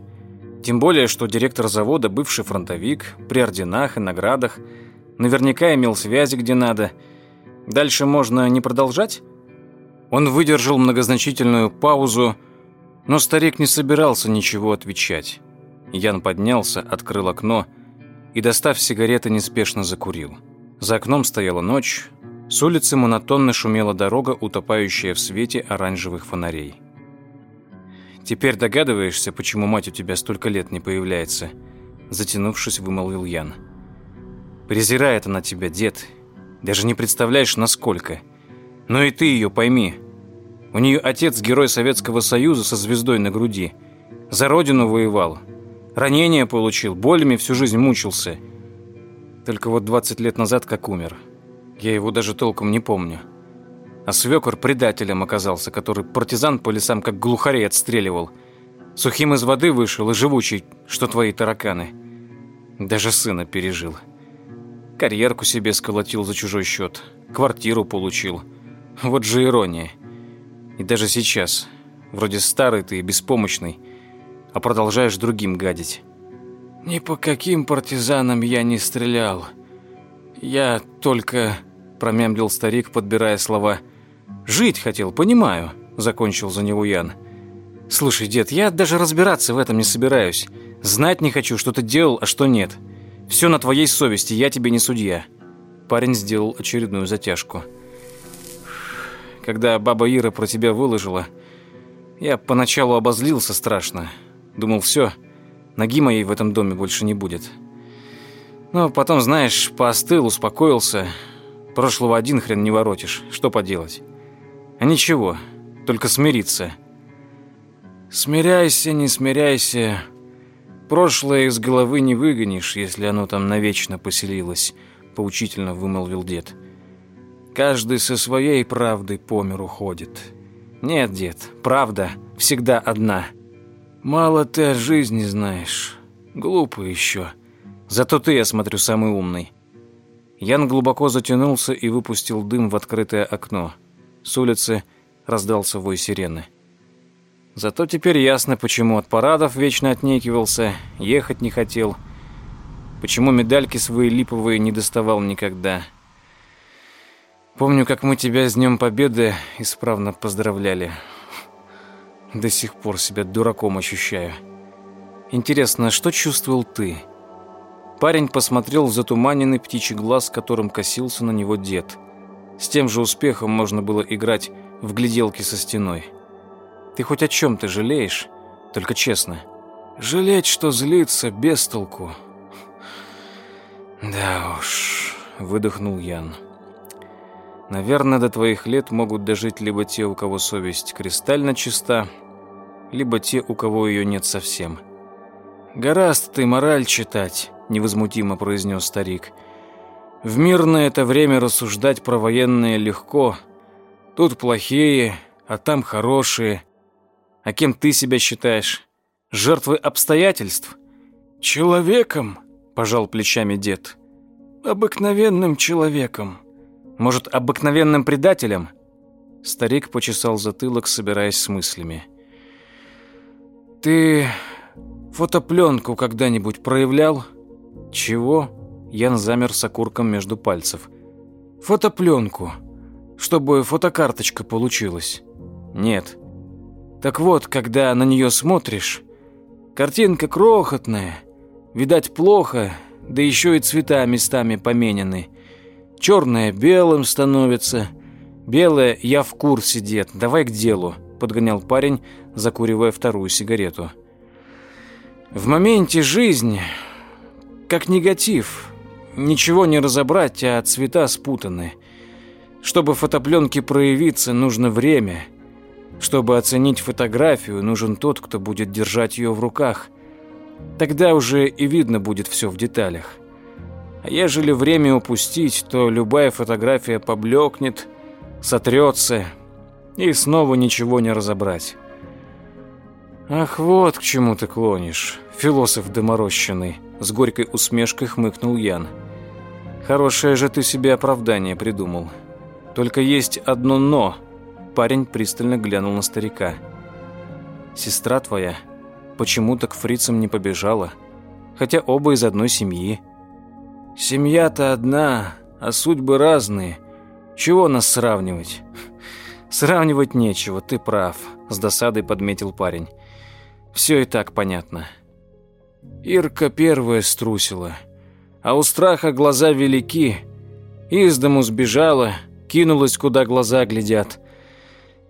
Тем более, что директор завода, бывший фронтовик, при орденах и наградах, наверняка имел связи где надо. Дальше можно не продолжать? Он выдержал многозначительную паузу, но старик не собирался ничего отвечать. Ян поднялся, открыл окно и, достав сигареты, неспешно закурил. За окном стояла ночь, с улицы монотонно шумела дорога, утопающая в свете оранжевых фонарей. «Теперь догадываешься, почему мать у тебя столько лет не появляется?» Затянувшись, вымолвил Ян. «Презирает она тебя, дед. Даже не представляешь, насколько. Но и ты ее пойми. У нее отец герой Советского Союза со звездой на груди. За родину воевал, Ранение получил, болями всю жизнь мучился. Только вот 20 лет назад как умер. Я его даже толком не помню. А свекор предателем оказался, который партизан по лесам как глухарей отстреливал. Сухим из воды вышел и живучий, что твои тараканы. Даже сына пережил. Карьерку себе сколотил за чужой счет. Квартиру получил. Вот же ирония. И даже сейчас, вроде старый ты и беспомощный, а продолжаешь другим гадить. Ни по каким партизанам я не стрелял. Я только, промямлил старик, подбирая слова. Жить хотел, понимаю, закончил за него Ян. Слушай, дед, я даже разбираться в этом не собираюсь. Знать не хочу, что ты делал, а что нет. Все на твоей совести, я тебе не судья. Парень сделал очередную затяжку. Когда баба Ира про тебя выложила, я поначалу обозлился страшно. Думал, все, ноги моей в этом доме больше не будет. Но потом, знаешь, поостыл, успокоился. Прошлого один хрен не воротишь. Что поделать? А ничего, только смириться. Смиряйся, не смиряйся. Прошлое из головы не выгонишь, если оно там навечно поселилось, поучительно вымолвил дед. Каждый со своей правдой по миру ходит. Нет, дед, правда всегда одна — «Мало ты о жизни знаешь. Глупый еще. Зато ты, я смотрю, самый умный». Ян глубоко затянулся и выпустил дым в открытое окно. С улицы раздался вой сирены. Зато теперь ясно, почему от парадов вечно отнекивался, ехать не хотел, почему медальки свои липовые не доставал никогда. Помню, как мы тебя с Днем Победы исправно поздравляли. До сих пор себя дураком ощущаю. Интересно, что чувствовал ты? Парень посмотрел в затуманенный птичий глаз, которым косился на него дед. С тем же успехом можно было играть в гляделки со стеной. Ты хоть о чем ты жалеешь? Только честно. Жалеть, что злиться, без толку. Да уж, выдохнул Ян. Наверное, до твоих лет могут дожить либо те, у кого совесть кристально чиста, либо те, у кого ее нет совсем. «Гораст ты мораль читать», — невозмутимо произнес старик. «В мирное это время рассуждать про военное легко. Тут плохие, а там хорошие. А кем ты себя считаешь? Жертвой обстоятельств?» «Человеком», — пожал плечами дед. «Обыкновенным человеком». «Может, обыкновенным предателем?» Старик почесал затылок, собираясь с мыслями. «Ты Фотопленку когда-нибудь проявлял? Чего? Ян замер с окурком между пальцев. Фотопленку, чтобы фотокарточка получилась. Нет. Так вот, когда на нее смотришь, картинка крохотная, видать плохо, да еще и цвета местами поменены. Черное белым становится, белое я в курсе, дед, давай к делу, подгонял парень, закуривая вторую сигарету. В моменте жизнь как негатив. Ничего не разобрать, а цвета спутаны. Чтобы фотопленке проявиться, нужно время – чтобы оценить фотографию, нужен тот, кто будет держать ее в руках. Тогда уже и видно будет все в деталях. А ежели время упустить, то любая фотография поблекнет, сотрется, и снова ничего не разобрать. «Ах, вот к чему ты клонишь, философ доморощенный», — с горькой усмешкой хмыкнул Ян. «Хорошее же ты себе оправдание придумал. Только есть одно «но», — Парень пристально глянул на старика. «Сестра твоя почему-то к фрицам не побежала, хотя оба из одной семьи». «Семья-то одна, а судьбы разные. Чего нас сравнивать?» «Сравнивать нечего, ты прав», — с досадой подметил парень. «Все и так понятно». Ирка первая струсила, а у страха глаза велики. Из дому сбежала, кинулась, куда глаза глядят.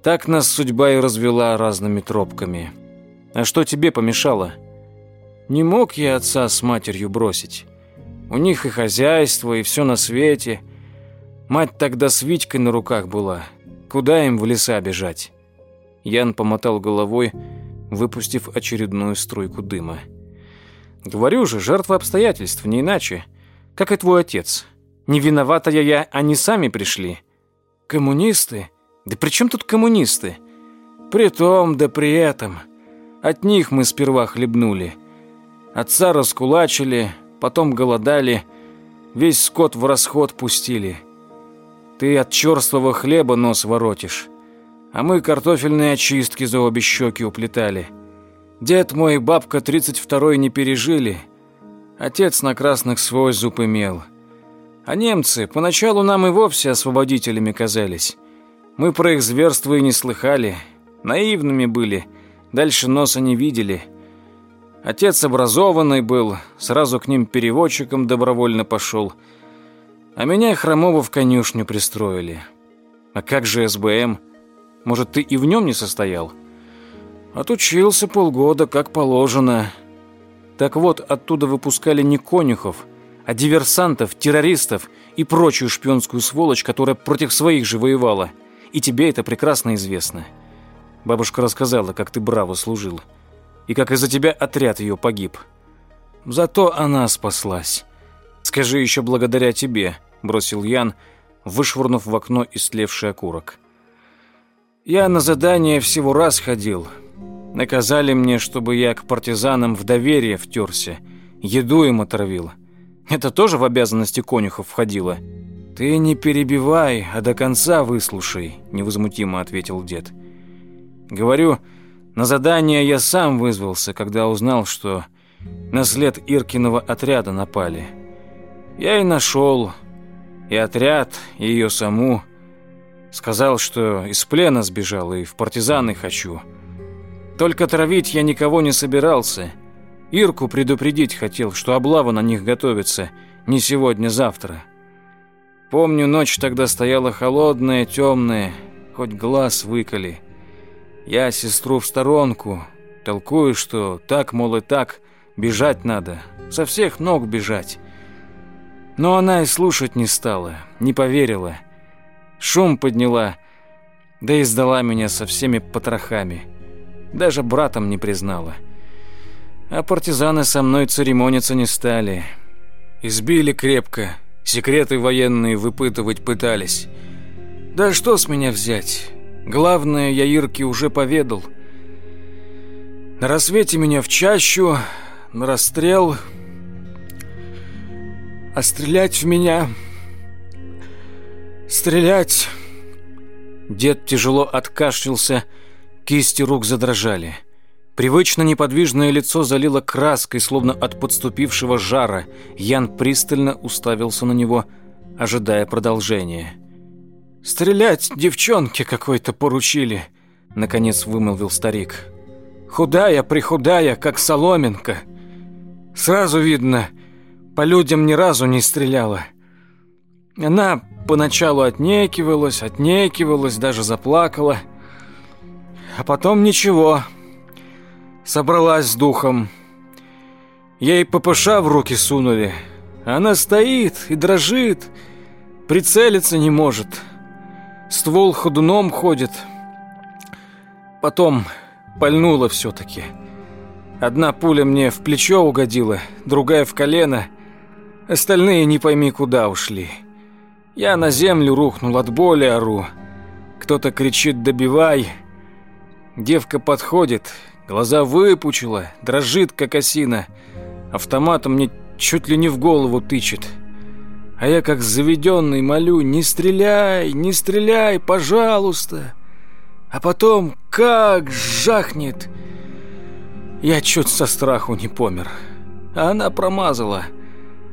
Так нас судьба и развела разными тропками. А что тебе помешало? Не мог я отца с матерью бросить. У них и хозяйство, и все на свете. Мать тогда с Витькой на руках была. Куда им в леса бежать? Ян помотал головой, выпустив очередную струйку дыма. Говорю же, жертва обстоятельств, не иначе. Как и твой отец. Не виновата я я, они сами пришли. Коммунисты? Да при чем тут коммунисты? При том, да при этом. От них мы сперва хлебнули. Отца раскулачили, потом голодали, весь скот в расход пустили. Ты от черствого хлеба нос воротишь, а мы картофельные очистки за обе щеки уплетали. Дед мой и бабка 32-й не пережили. Отец на красных свой зуб имел. А немцы поначалу нам и вовсе освободителями казались. Мы про их зверство и не слыхали, наивными были, дальше носа не видели. Отец образованный был, сразу к ним переводчиком добровольно пошел, а меня хромого в конюшню пристроили. А как же СБМ? Может, ты и в нем не состоял? Отучился полгода, как положено. Так вот, оттуда выпускали не конюхов, а диверсантов, террористов и прочую шпионскую сволочь, которая против своих же воевала – и тебе это прекрасно известно. Бабушка рассказала, как ты браво служил, и как из-за тебя отряд ее погиб. Зато она спаслась. Скажи еще благодаря тебе, бросил Ян, вышвырнув в окно истлевший окурок. Я на задание всего раз ходил. Наказали мне, чтобы я к партизанам в доверие втерся, еду им отравил. Это тоже в обязанности конюхов входило. «Ты не перебивай, а до конца выслушай», — невозмутимо ответил дед. «Говорю, на задание я сам вызвался, когда узнал, что на след Иркиного отряда напали. Я и нашел, и отряд, и ее саму. Сказал, что из плена сбежал и в партизаны хочу. Только травить я никого не собирался. Ирку предупредить хотел, что облава на них готовится не сегодня-завтра». Помню, ночь тогда стояла холодная, темная, хоть глаз выколи. Я сестру в сторонку, толкую, что так, мол, и так, бежать надо, со всех ног бежать. Но она и слушать не стала, не поверила. Шум подняла, да и сдала меня со всеми потрохами. Даже братом не признала. А партизаны со мной церемониться не стали. Избили крепко, Секреты военные выпытывать пытались. Да что с меня взять? Главное, я Ирке уже поведал. На рассвете меня в чащу, на расстрел. А стрелять в меня... Стрелять... Дед тяжело откашлялся, кисти рук задрожали. Привычно неподвижное лицо залило краской, словно от подступившего жара. Ян пристально уставился на него, ожидая продолжения. «Стрелять девчонке какой-то поручили», — наконец вымолвил старик. «Худая-прихудая, как соломинка. Сразу видно, по людям ни разу не стреляла. Она поначалу отнекивалась, отнекивалась, даже заплакала. А потом ничего, собралась с духом. Ей ППШ в руки сунули. Она стоит и дрожит, прицелиться не может. Ствол ходуном ходит. Потом пальнула все-таки. Одна пуля мне в плечо угодила, другая в колено. Остальные не пойми куда ушли. Я на землю рухнул, от боли ору. Кто-то кричит «добивай». Девка подходит, глаза выпучила, дрожит, как осина. Автоматом мне чуть ли не в голову тычет. А я как заведенный молю «Не стреляй, не стреляй, пожалуйста!» А потом как жахнет. Я чуть со страху не помер. А она промазала.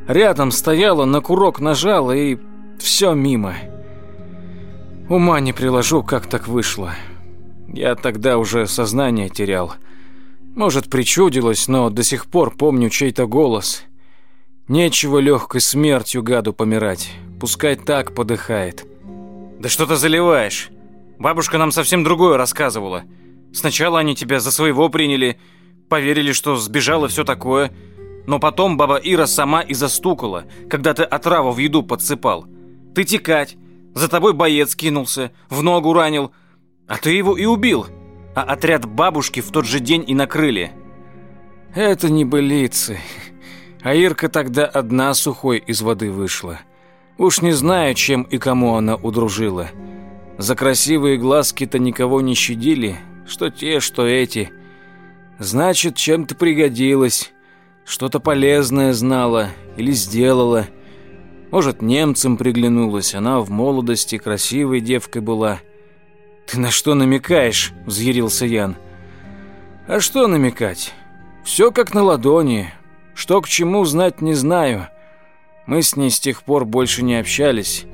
Рядом стояла, на курок нажала и все мимо. Ума не приложу, как так вышло. Я тогда уже сознание терял. Может, причудилось, но до сих пор помню чей-то голос. Нечего легкой смертью гаду помирать. Пускай так подыхает. Да что ты заливаешь? Бабушка нам совсем другое рассказывала. Сначала они тебя за своего приняли, поверили, что сбежало все такое, но потом баба Ира сама и застукала, когда ты отраву в еду подсыпал. Ты текать, за тобой боец кинулся, в ногу ранил, а ты его и убил. А отряд бабушки в тот же день и накрыли. Это не былицы. А Ирка тогда одна сухой из воды вышла. Уж не знаю, чем и кому она удружила. За красивые глазки-то никого не щадили, что те, что эти. Значит, чем-то пригодилась, что-то полезное знала или сделала. Может, немцам приглянулась, она в молодости красивой девкой была. «Ты на что намекаешь?» – взъярился Ян. «А что намекать? Все как на ладони, что к чему знать не знаю. Мы с ней с тех пор больше не общались,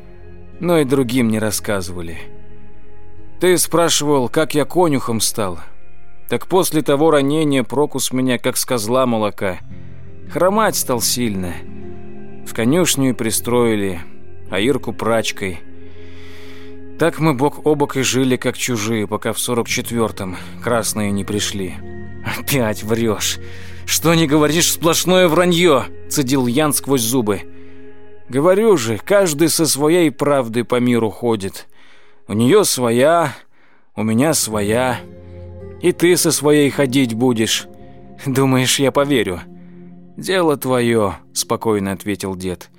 но и другим не рассказывали. Ты спрашивал, как я конюхом стал. Так после того ранения прокус меня как с козла молока. Хромать стал сильно. В конюшню и пристроили, а Ирку прачкой. Так мы бок о бок и жили, как чужие, пока в сорок четвертом красные не пришли. Опять врешь. «Что не говоришь, сплошное вранье!» – цедил Ян сквозь зубы. «Говорю же, каждый со своей правдой по миру ходит. У нее своя, у меня своя. И ты со своей ходить будешь. Думаешь, я поверю?» «Дело твое», – спокойно ответил дед.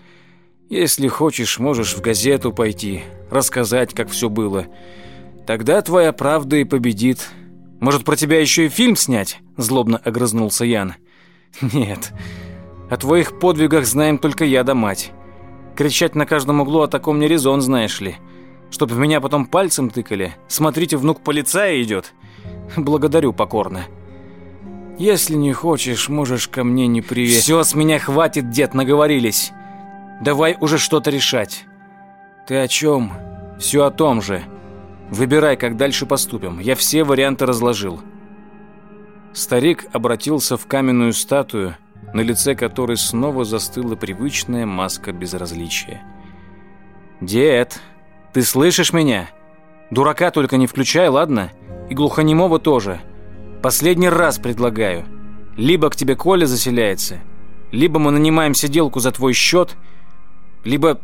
«Если хочешь, можешь в газету пойти, рассказать, как все было. Тогда твоя правда и победит». Может, про тебя еще и фильм снять?» – злобно огрызнулся Ян. «Нет, о твоих подвигах знаем только я да мать. Кричать на каждом углу о таком не резон, знаешь ли. Чтоб в меня потом пальцем тыкали. Смотрите, внук полицая идет. Благодарю покорно. Если не хочешь, можешь ко мне не привет. Все, с меня хватит, дед, наговорились. Давай уже что-то решать. Ты о чем? Все о том же. Выбирай, как дальше поступим. Я все варианты разложил». Старик обратился в каменную статую, на лице которой снова застыла привычная маска безразличия. «Дед, ты слышишь меня? Дурака только не включай, ладно? И глухонемого тоже. Последний раз предлагаю. Либо к тебе Коля заселяется, либо мы нанимаем сиделку за твой счет, либо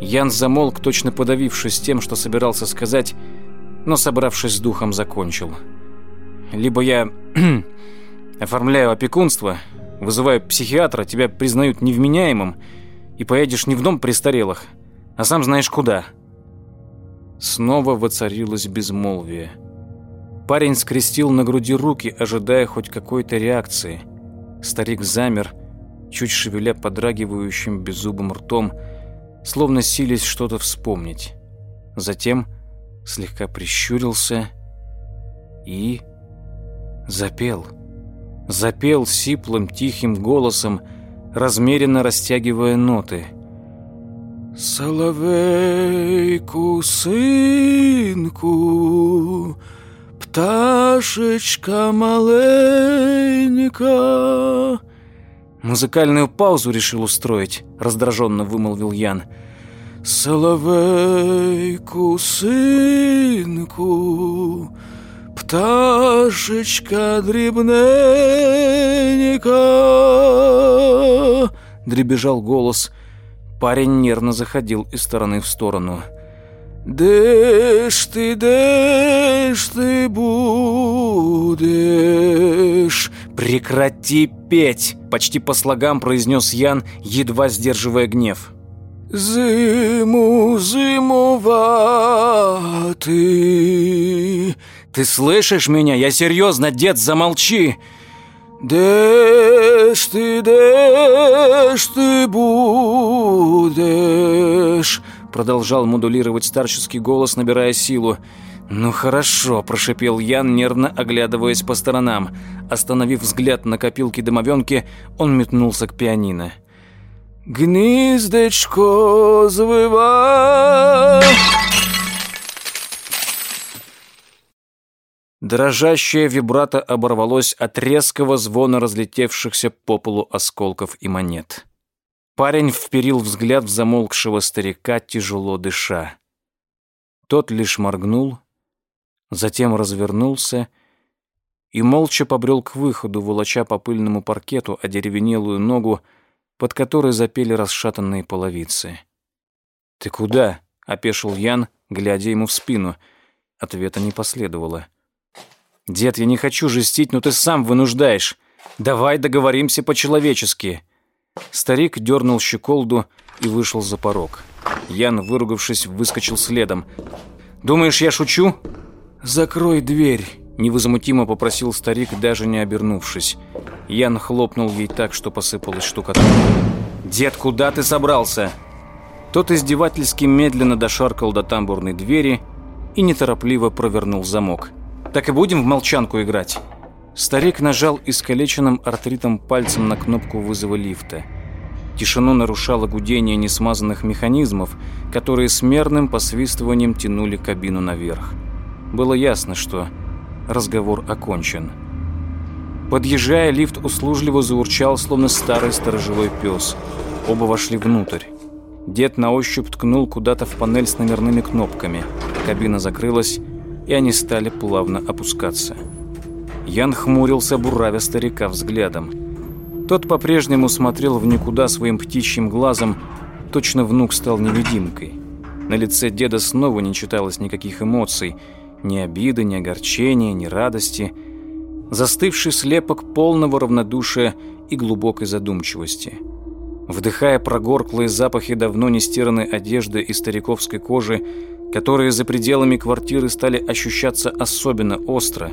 Ян замолк, точно подавившись тем, что собирался сказать, но, собравшись с духом, закончил. «Либо я оформляю опекунство, вызываю психиатра, тебя признают невменяемым и поедешь не в дом престарелых, а сам знаешь куда». Снова воцарилось безмолвие. Парень скрестил на груди руки, ожидая хоть какой-то реакции. Старик замер, чуть шевеля подрагивающим беззубым ртом, словно сились что-то вспомнить. Затем слегка прищурился и Запел. Запел сиплым, тихим голосом, размеренно растягивая ноты. «Соловейку, сынку, пташечка маленька...» «Музыкальную паузу решил устроить», — раздраженно вымолвил Ян. «Соловейку, сынку, пташечка дребненька...» Дребежал голос. Парень нервно заходил из стороны в сторону. «Де ж ты, ж ты будешь?» «Прекрати петь!» — почти по слогам произнес Ян, едва сдерживая гнев. «Зиму зимоваты...» «Ты слышишь меня? Я серьезно, дед, замолчи!» «Де ты, де ты будешь?» Продолжал модулировать старческий голос, набирая силу. «Ну хорошо», – прошипел Ян, нервно оглядываясь по сторонам. Остановив взгляд на копилки домовенки, он метнулся к пианино. «Гнездечко завыва...» Дрожащее вибрато оборвалось от резкого звона разлетевшихся по полу осколков и монет. Парень вперил взгляд в замолкшего старика, тяжело дыша. Тот лишь моргнул, затем развернулся и молча побрел к выходу, волоча по пыльному паркету одеревенелую ногу, под которой запели расшатанные половицы. «Ты куда?» — опешил Ян, глядя ему в спину. Ответа не последовало. «Дед, я не хочу жестить, но ты сам вынуждаешь. Давай договоримся по-человечески». Старик дернул щеколду и вышел за порог. Ян, выругавшись, выскочил следом. «Думаешь, я шучу?» «Закрой дверь», — невозмутимо попросил старик, даже не обернувшись. Ян хлопнул ей так, что посыпалась штукатурка. «Дед, куда ты собрался?» Тот издевательски медленно дошаркал до тамбурной двери и неторопливо провернул замок. Так и будем в молчанку играть». Старик нажал искалеченным артритом пальцем на кнопку вызова лифта. Тишину нарушало гудение несмазанных механизмов, которые с мерным посвистыванием тянули кабину наверх. Было ясно, что разговор окончен. Подъезжая, лифт услужливо заурчал, словно старый сторожевой пес. Оба вошли внутрь. Дед на ощупь ткнул куда-то в панель с номерными кнопками. Кабина закрылась, и они стали плавно опускаться. Ян хмурился, буравя старика взглядом. Тот по-прежнему смотрел в никуда своим птичьим глазом, точно внук стал невидимкой. На лице деда снова не читалось никаких эмоций, ни обиды, ни огорчения, ни радости. Застывший слепок полного равнодушия и глубокой задумчивости. Вдыхая прогорклые запахи давно не стиранной одежды и стариковской кожи, которые за пределами квартиры стали ощущаться особенно остро.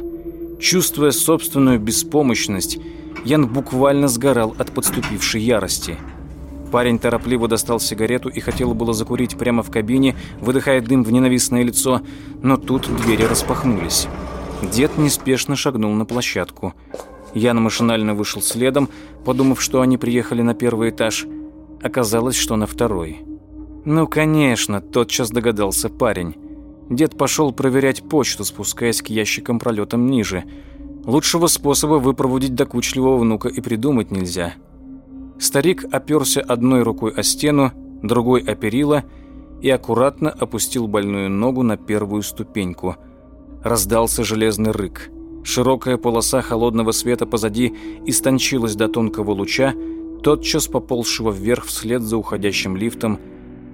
Чувствуя собственную беспомощность, Ян буквально сгорал от подступившей ярости. Парень торопливо достал сигарету и хотел было закурить прямо в кабине, выдыхая дым в ненавистное лицо, но тут двери распахнулись. Дед неспешно шагнул на площадку. Ян машинально вышел следом, подумав, что они приехали на первый этаж. Оказалось, что на второй. Ну, конечно, тотчас догадался парень. Дед пошел проверять почту, спускаясь к ящикам пролетом ниже. Лучшего способа выпроводить докучливого внука и придумать нельзя. Старик оперся одной рукой о стену, другой о перила и аккуратно опустил больную ногу на первую ступеньку. Раздался железный рык. Широкая полоса холодного света позади истончилась до тонкого луча, тотчас поползшего вверх вслед за уходящим лифтом,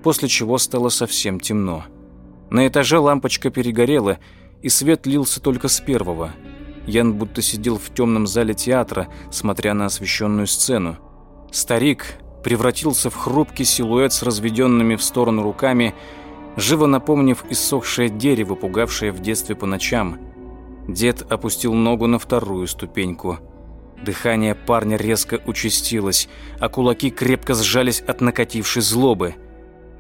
после чего стало совсем темно. На этаже лампочка перегорела, и свет лился только с первого. Ян будто сидел в темном зале театра, смотря на освещенную сцену. Старик превратился в хрупкий силуэт с разведенными в сторону руками, живо напомнив иссохшее дерево, пугавшее в детстве по ночам. Дед опустил ногу на вторую ступеньку. Дыхание парня резко участилось, а кулаки крепко сжались от накатившей злобы –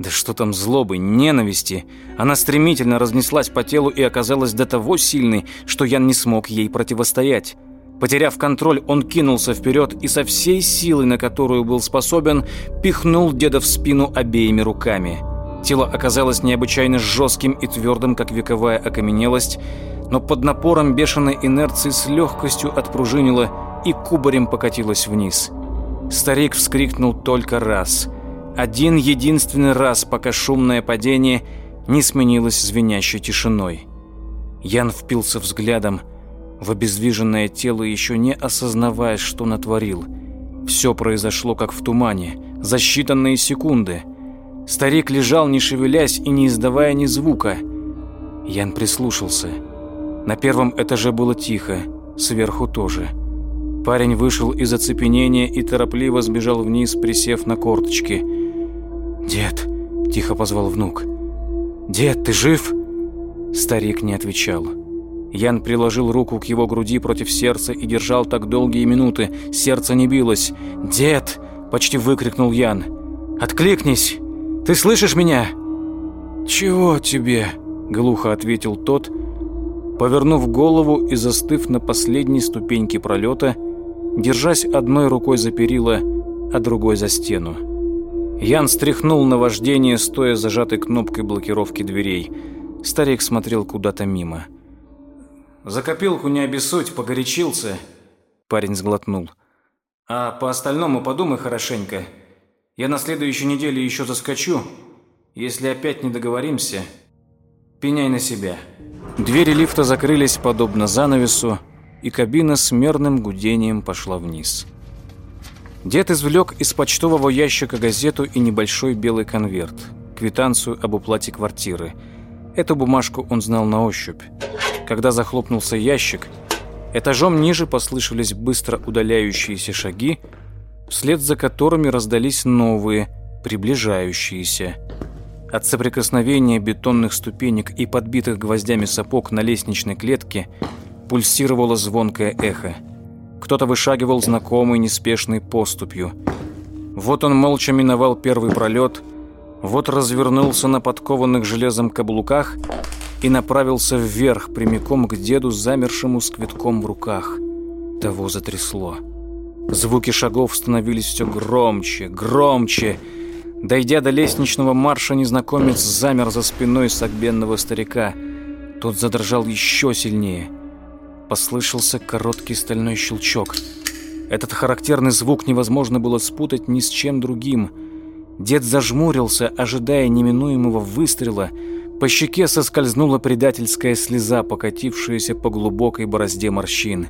да что там злобы, ненависти. Она стремительно разнеслась по телу и оказалась до того сильной, что Ян не смог ей противостоять. Потеряв контроль, он кинулся вперед и со всей силой, на которую был способен, пихнул деда в спину обеими руками. Тело оказалось необычайно жестким и твердым, как вековая окаменелость, но под напором бешеной инерции с легкостью отпружинило и кубарем покатилось вниз. Старик вскрикнул только раз. Один единственный раз, пока шумное падение не сменилось звенящей тишиной. Ян впился взглядом в обездвиженное тело, еще не осознавая, что натворил. Все произошло как в тумане, за считанные секунды. Старик лежал, не шевелясь и не издавая ни звука. Ян прислушался. На первом этаже было тихо, сверху тоже. Парень вышел из оцепенения и торопливо сбежал вниз, присев на корточки. «Дед!» – тихо позвал внук. «Дед, ты жив?» Старик не отвечал. Ян приложил руку к его груди против сердца и держал так долгие минуты. Сердце не билось. «Дед!» – почти выкрикнул Ян. «Откликнись! Ты слышишь меня?» «Чего тебе?» – глухо ответил тот, повернув голову и застыв на последней ступеньке пролета, держась одной рукой за перила, а другой за стену. Ян стряхнул на вождение, стоя зажатой кнопкой блокировки дверей. Старик смотрел куда-то мимо. За копилку не обессудь, погорячился. Парень сглотнул. А по остальному подумай хорошенько. Я на следующей неделе еще заскочу. Если опять не договоримся, пеняй на себя. Двери лифта закрылись подобно занавесу, и кабина с мерным гудением пошла вниз. Дед извлек из почтового ящика газету и небольшой белый конверт, квитанцию об уплате квартиры. Эту бумажку он знал на ощупь. Когда захлопнулся ящик, этажом ниже послышались быстро удаляющиеся шаги, вслед за которыми раздались новые, приближающиеся. От соприкосновения бетонных ступенек и подбитых гвоздями сапог на лестничной клетке пульсировало звонкое эхо. Кто-то вышагивал знакомой неспешной поступью. Вот он молча миновал первый пролет, вот развернулся на подкованных железом каблуках и направился вверх, прямиком к деду, замершему с квитком в руках. Того затрясло. Звуки шагов становились все громче, громче. Дойдя до лестничного марша, незнакомец замер за спиной согбенного старика. Тот задрожал еще сильнее. Послышался короткий стальной щелчок. Этот характерный звук невозможно было спутать ни с чем другим. Дед зажмурился, ожидая неминуемого выстрела — по щеке соскользнула предательская слеза, покатившаяся по глубокой борозде морщин.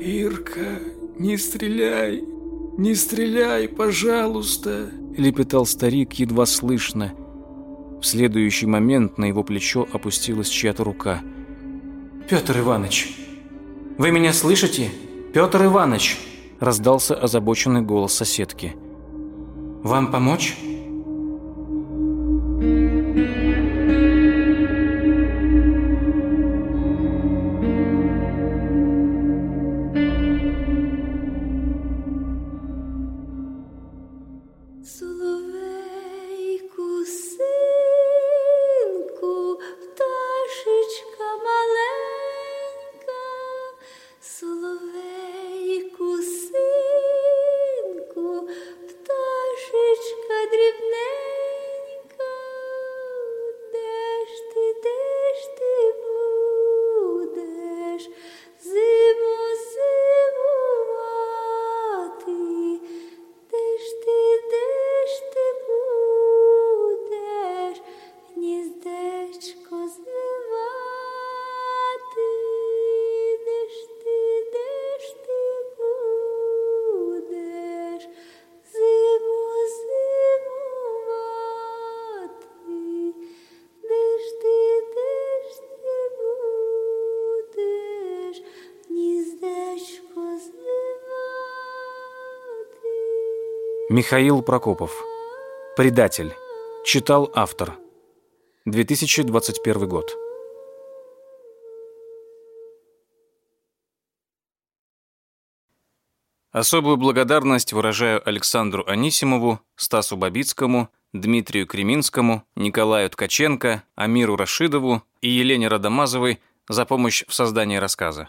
«Ирка, не стреляй! Не стреляй, пожалуйста!» — лепетал старик едва слышно. В следующий момент на его плечо опустилась чья-то рука. «Петр Иванович, вы меня слышите? Петр Иванович!» — раздался озабоченный голос соседки. «Вам помочь?» Михаил Прокопов. Предатель. Читал автор. 2021 год. Особую благодарность выражаю Александру Анисимову, Стасу Бабицкому, Дмитрию Креминскому, Николаю Ткаченко, Амиру Рашидову и Елене Радомазовой за помощь в создании рассказа.